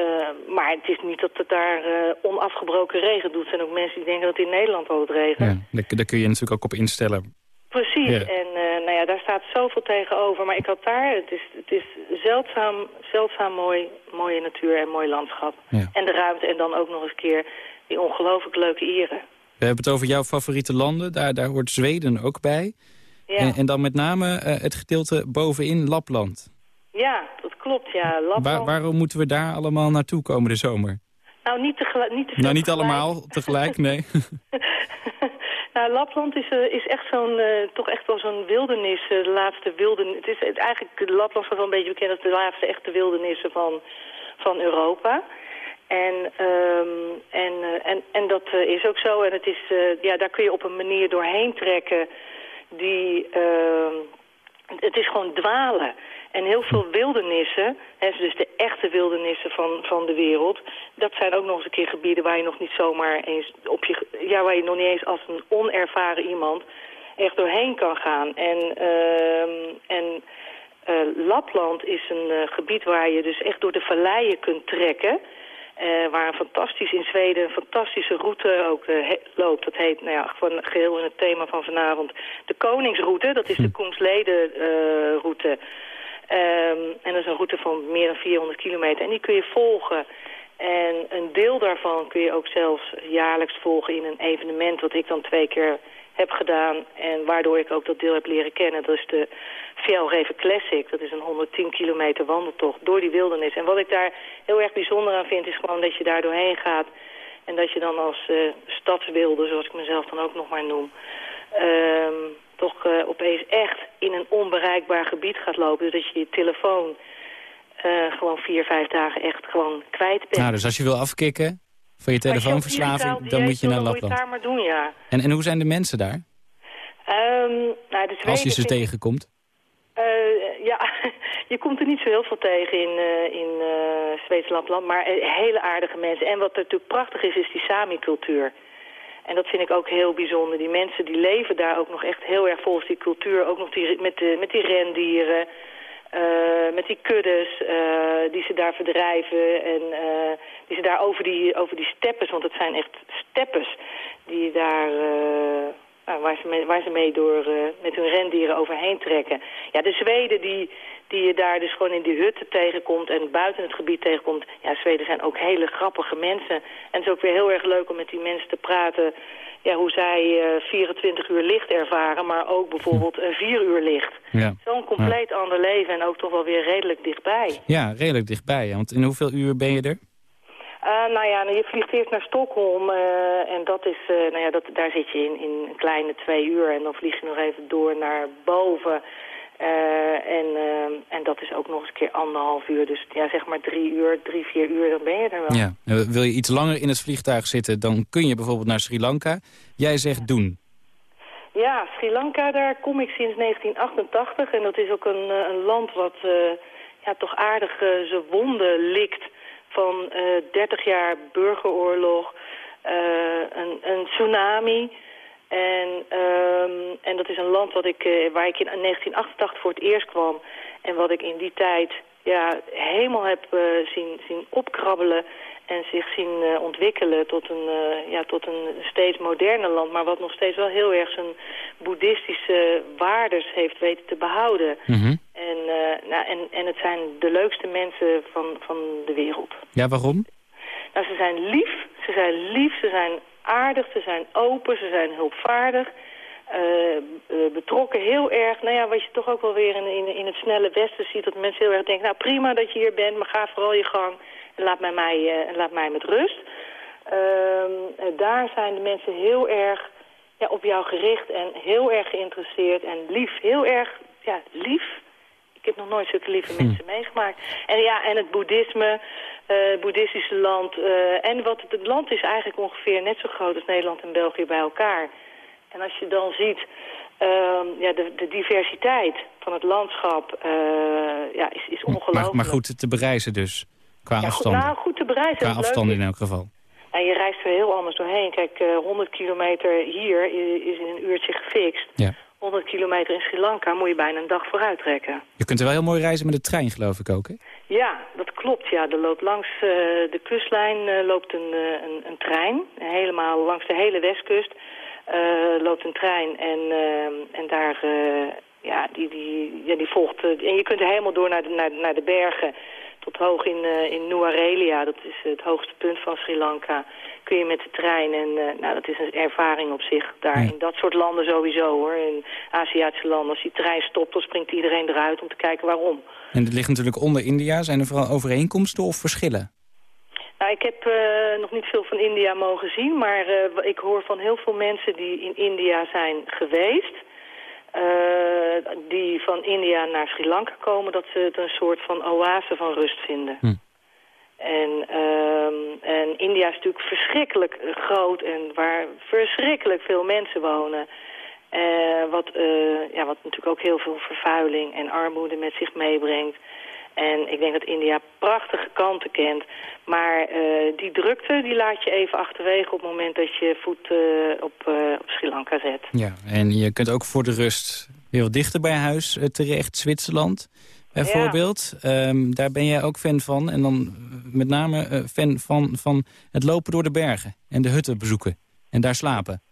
eh, maar het is niet dat het daar eh, onafgebroken regen doet. Er zijn ook mensen die denken dat het in Nederland altijd regent. Ja, daar, daar kun je natuurlijk ook op instellen. Precies, Ja. en eh, nou ja, daar staat zoveel tegenover. Maar ik had daar, het is, het is zeldzaam, zeldzaam mooi, mooie natuur en mooi landschap. Ja. En de ruimte en dan ook nog eens keer die ongelooflijk leuke Ieren. We hebben het over jouw favoriete landen. Daar, daar hoort Zweden ook bij. Ja, En, en dan met name eh, het gedeelte bovenin Lapland. Ja dat klopt, ja. Lapland. Waar, waarom moeten we daar allemaal naartoe komende zomer? Nou, niet, tegelijk, niet te veel Nou, niet tegelijk. allemaal tegelijk, nee. nou, Lapland is, eh, is echt zo'n, eh, toch echt wel zo'n wildernis, eh, de laatste wildernis. Het is het, eigenlijk, Lapland staat wel een beetje bekend als de laatste echte wildernissen van, van Europa. En, ehm, en, en, en dat is ook zo. En het is, ja, daar kun je op een manier doorheen trekken die... ehm, het is gewoon dwalen. En heel veel wildernissen, hè, dus de echte wildernissen van, van de wereld... dat zijn ook nog eens een keer gebieden waar je nog niet zomaar eens op je... ja, waar je nog niet eens als een onervaren iemand echt doorheen kan gaan. En, ehm, en eh, Lapland is een eh, gebied waar je dus echt door de valleien kunt trekken... Eh, waar een fantastisch in Zweden een fantastische route ook he- loopt. Dat heet, nou ja, gewoon geheel in het thema van vanavond, de Koningsroute. Dat is de Koensleden eh route. Ehm, en dat is een route van meer dan 400 kilometer. En die kun je volgen. En een deel daarvan kun je ook zelfs jaarlijks volgen in een evenement... wat ik dan twee keer heb gedaan. En waardoor ik ook dat deel heb leren kennen. Dat is de Fjellreven Classic. Dat is een 110 kilometer wandeltocht door die wildernis. En wat ik daar heel erg bijzonder aan vind... is gewoon dat je daar doorheen gaat... en dat je dan als eh stadswilder, zoals ik mezelf dan ook nog maar noem... ehm, toch eh, opeens echt in een onbereikbaar gebied gaat lopen. Dus dat je je telefoon eh, gewoon vier, vijf dagen echt gewoon kwijt bent. nou, dus als je wil afkicken van je telefoonverslaving, dan moet je naar dan moet je Lapland. daar maar doen, ja. En, en hoe zijn de mensen daar? Ehm, nou, de Als je ze tegenkomt. Eh, ja, je komt er niet zo heel veel tegen in, eh in Zweeds Lapland, maar hele aardige mensen. En wat natuurlijk prachtig is, is die Sami-cultuur. En dat vind ik ook heel bijzonder. Die mensen die leven daar ook nog echt heel erg volgens die cultuur. Ook nog die, met, de, met die rendieren, eh, met die kuddes eh, die ze daar verdrijven. En eh, die ze daar over die, over die steppes, want het zijn echt steppes, die daar, nou, waar, ze mee, waar ze mee door, eh, met hun rendieren overheen trekken. Ja, de Zweden die, die je daar dus gewoon in die hutten tegenkomt en buiten het gebied tegenkomt. Ja, Zweden zijn ook hele grappige mensen. En het is ook weer heel erg leuk om met die mensen te praten. Ja, hoe zij eh 24 uur licht ervaren, maar ook bijvoorbeeld eh 4 uur licht. Ja. Zo'n compleet ander leven en ook toch wel weer redelijk dichtbij. ja, redelijk dichtbij. Want in hoeveel uur ben je er? Eh, nou ja, je vliegt eerst naar Stockholm eh, en dat is, eh, nou ja, dat, daar zit je in, in een kleine twee uur en dan vlieg je nog even door naar boven. En, en dat is ook nog eens een keer anderhalf uur. Dus ja, zeg maar drie uur, drie, vier uur, dan ben je er wel. Ja. Wil je iets langer in het vliegtuig zitten, dan kun je bijvoorbeeld naar Sri Lanka. Jij zegt doen. Ja, Sri Lanka, daar kom ik sinds 1988. En dat is ook een, een land wat ja, toch aardig zijn wonden likt van eh 30 jaar burgeroorlog, eh, een, een tsunami. En, ehm, en dat is een land wat ik, eh, waar ik in 1988 voor het eerst kwam. En wat ik in die tijd ja, helemaal heb eh, zien, zien opkrabbelen en zich zien eh, ontwikkelen tot een, eh, ja, tot een steeds moderner land. Maar wat nog steeds wel heel erg zijn boeddhistische waardes heeft weten te behouden. En, eh, nou, en, en het zijn de leukste mensen van, van de wereld. Ja, waarom? Nou, ze zijn lief, ze zijn lief, ze zijn aardig, ze zijn open, ze zijn hulpvaardig. eh, eh, betrokken heel erg, nou ja, wat je toch ook wel weer in, in, in het snelle westen ziet, dat mensen heel erg denken, nou prima dat je hier bent, maar ga vooral je gang en laat mij, mij, en laat mij met rust. Ehm, eh, daar zijn de mensen heel erg ja, op jou gericht en heel erg geïnteresseerd en lief, heel erg ja, lief. Ik heb nog nooit zulke lieve mensen meegemaakt. En ja, en het boeddhisme, het boeddhistische land. eh, en wat het, land is eigenlijk ongeveer net zo groot als Nederland en België bij elkaar. En als je dan ziet ehm, ja, de, de diversiteit van het landschap, eh, ja, is, is ongelooflijk. Maar, maar goed te bereizen dus, qua Ja, goed, nou, goed te bereizen. qua afstand in elk geval. en je reist er heel anders doorheen. Kijk, eh 100 kilometer hier is in een uurtje gefixt. Ja. 100 kilometer in Sri Lanka moet je bijna een dag vooruit trekken. Je kunt er wel heel mooi reizen met de trein, geloof ik ook, hè? Ja, dat klopt. Ja, er loopt langs eh, de kustlijn eh, loopt een, eh, een, een trein. Helemaal langs de hele westkust loopt een trein. En, en daar, ja, die, die, ja, die volgt... en je kunt er helemaal door naar de, naar, naar de bergen. Tot hoog in, eh in Nuarelia, dat is het hoogste punt van Sri Lanka. Kun je met de trein en eh, nou, dat is een ervaring op zich. Daar in dat soort landen sowieso hoor. In Aziatische landen, als die trein stopt, dan springt iedereen eruit om te kijken waarom. En het ligt natuurlijk onder India. Zijn er vooral overeenkomsten of verschillen? Nou, ik heb eh, nog niet veel van India mogen zien, maar ik hoor van heel veel mensen die in India zijn geweest, die van India naar Sri Lanka komen, dat ze het een soort van oase van rust vinden. En, ehm, en India is natuurlijk verschrikkelijk eh, groot en waar verschrikkelijk veel mensen wonen. Eh, wat, eh, ja, wat natuurlijk ook heel veel vervuiling en armoede met zich meebrengt. En ik denk dat India prachtige kanten kent. Maar eh, die drukte die laat je even achterwege op het moment dat je voet eh, op, eh, op Sri Lanka zet. Ja, en je kunt ook voor de rust weer wat dichter bij huis terecht. Zwitserland bijvoorbeeld. Ehm, daar ben jij ook fan van. En dan met name fan van, van het lopen door de bergen. En de hutten bezoeken. En daar slapen.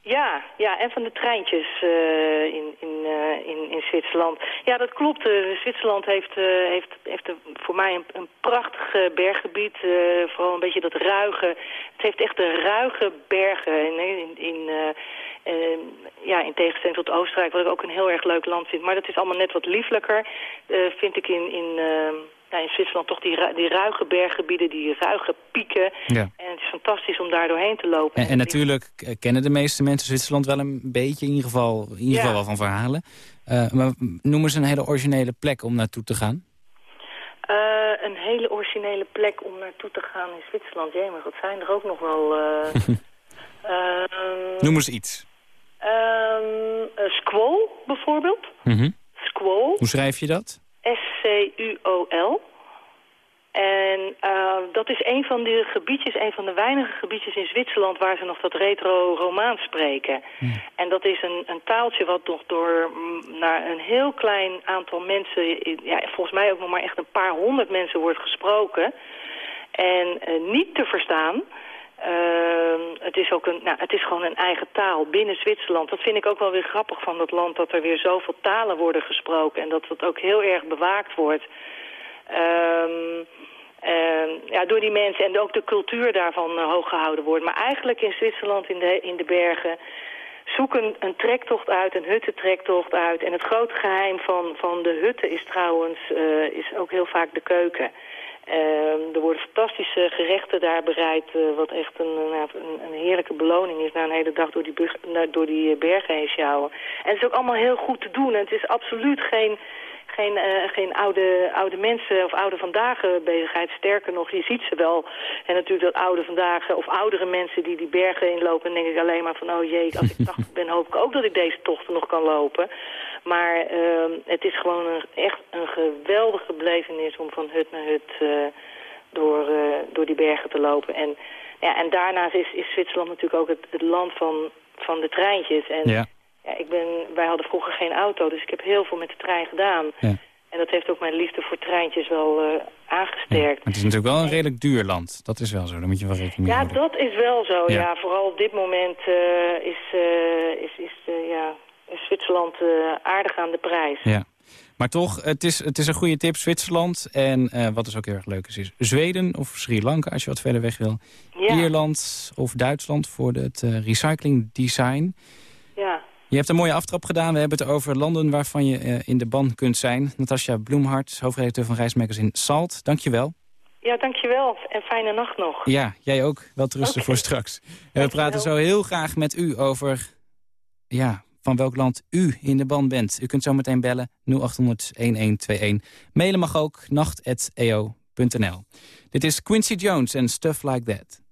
Ja, ja, en van de treintjes eh, in, in, eh, in, in Zwitserland. Ja, dat klopt. Eh, Zwitserland heeft, heeft, heeft voor mij een, een prachtig berggebied. vooral een beetje dat ruige. Het heeft echt de ruige bergen. In, in, ja, in tegenstelling tot Oostenrijk, wat ik ook een heel erg leuk land vind. Maar dat is allemaal net wat lieflijker, vind ik in... in in Zwitserland toch die, die ruige berggebieden, die ruige pieken. Ja. En het is fantastisch om daar doorheen te lopen. En, en natuurlijk kennen de meeste mensen Zwitserland wel een beetje. In ieder geval, in ieder geval Ja. wel van verhalen. Eh, maar noem eens een hele originele plek om naartoe te gaan. Eh, een hele originele plek om naartoe te gaan in Zwitserland. Jemig, wat zijn er ook nog wel... ehm, Noem eens iets. eh, Squall bijvoorbeeld. Mhm. Squall. Hoe schrijf je dat? S-C-U-O-L. En eh, dat is een van de gebiedjes, een van de weinige gebiedjes in Zwitserland waar ze nog dat retro-romaans spreken. En dat is een, een taaltje wat nog door naar een heel klein aantal mensen, ja, volgens mij ook nog maar echt een paar honderd mensen wordt gesproken. En eh, niet te verstaan. Ehm, het is ook een, nou, het is gewoon een eigen taal binnen Zwitserland. Dat vind ik ook wel weer grappig van dat land, dat er weer zoveel talen worden gesproken en dat het ook heel erg bewaakt wordt. Ehm, ehm, ja, door die mensen en ook de cultuur daarvan eh, hoog gehouden wordt. Maar eigenlijk in Zwitserland, in de, in de bergen, zoek een, een trektocht uit, een huttentrektocht uit. En het grote geheim van, van de hutten is trouwens eh, is ook heel vaak de keuken. Ehm, er worden fantastische gerechten daar bereid, eh, wat echt een, een, een heerlijke beloning is na een hele dag door die, door die eh, bergen heen sjouwen. En het is ook allemaal heel goed te doen. En het is absoluut geen, geen, eh, geen oude, oude mensen of oude vandaag eh, bezigheid. Sterker nog, je ziet ze wel. En natuurlijk dat oude vandaag, eh, of oudere mensen die die bergen inlopen... dan denk ik alleen maar van, oh jee, als ik 80 ben hoop ik ook dat ik deze tochten nog kan lopen. Maar ehm, het is gewoon een, echt een geweldige belevenis om van hut naar hut eh, door, eh, door die bergen te lopen. En, ja, en daarnaast is, is Zwitserland natuurlijk ook het, het land van, van de treintjes. En Ja. ja, ik ben, wij hadden vroeger geen auto, dus ik heb heel veel met de trein gedaan. Ja. En dat heeft ook mijn liefde voor treintjes wel eh, aangesterkt. Het is natuurlijk wel een redelijk duur land. Dat is wel zo, daar moet je wel rekening mee Ja, dat is wel zo. Ja. Ja, vooral op dit moment is, is, is, ja, is Zwitserland eh, aardig aan de prijs. Ja. Maar toch, het is, het is een goede tip, Zwitserland. En eh, wat dus ook heel erg leuk is, is Zweden of Sri Lanka, als je wat verder weg wil. Ja. Ierland of Duitsland voor het eh, recycling design. Ja. Je hebt een mooie aftrap gedaan. We hebben het over landen waarvan je in de ban kunt zijn. Natasja Bloemhart, hoofdredacteur van reismagazine Salt. Dank je wel. ja, dankjewel. En fijne nacht nog. Ja, jij ook. Wel te rusten voor straks. En we praten zo heel graag met u over... Ja, van welk land u in de ban bent. U kunt zo meteen bellen 0800-1121. Mailen mag ook nacht.eo.nl. Dit is Quincy Jones en Stuff Like That.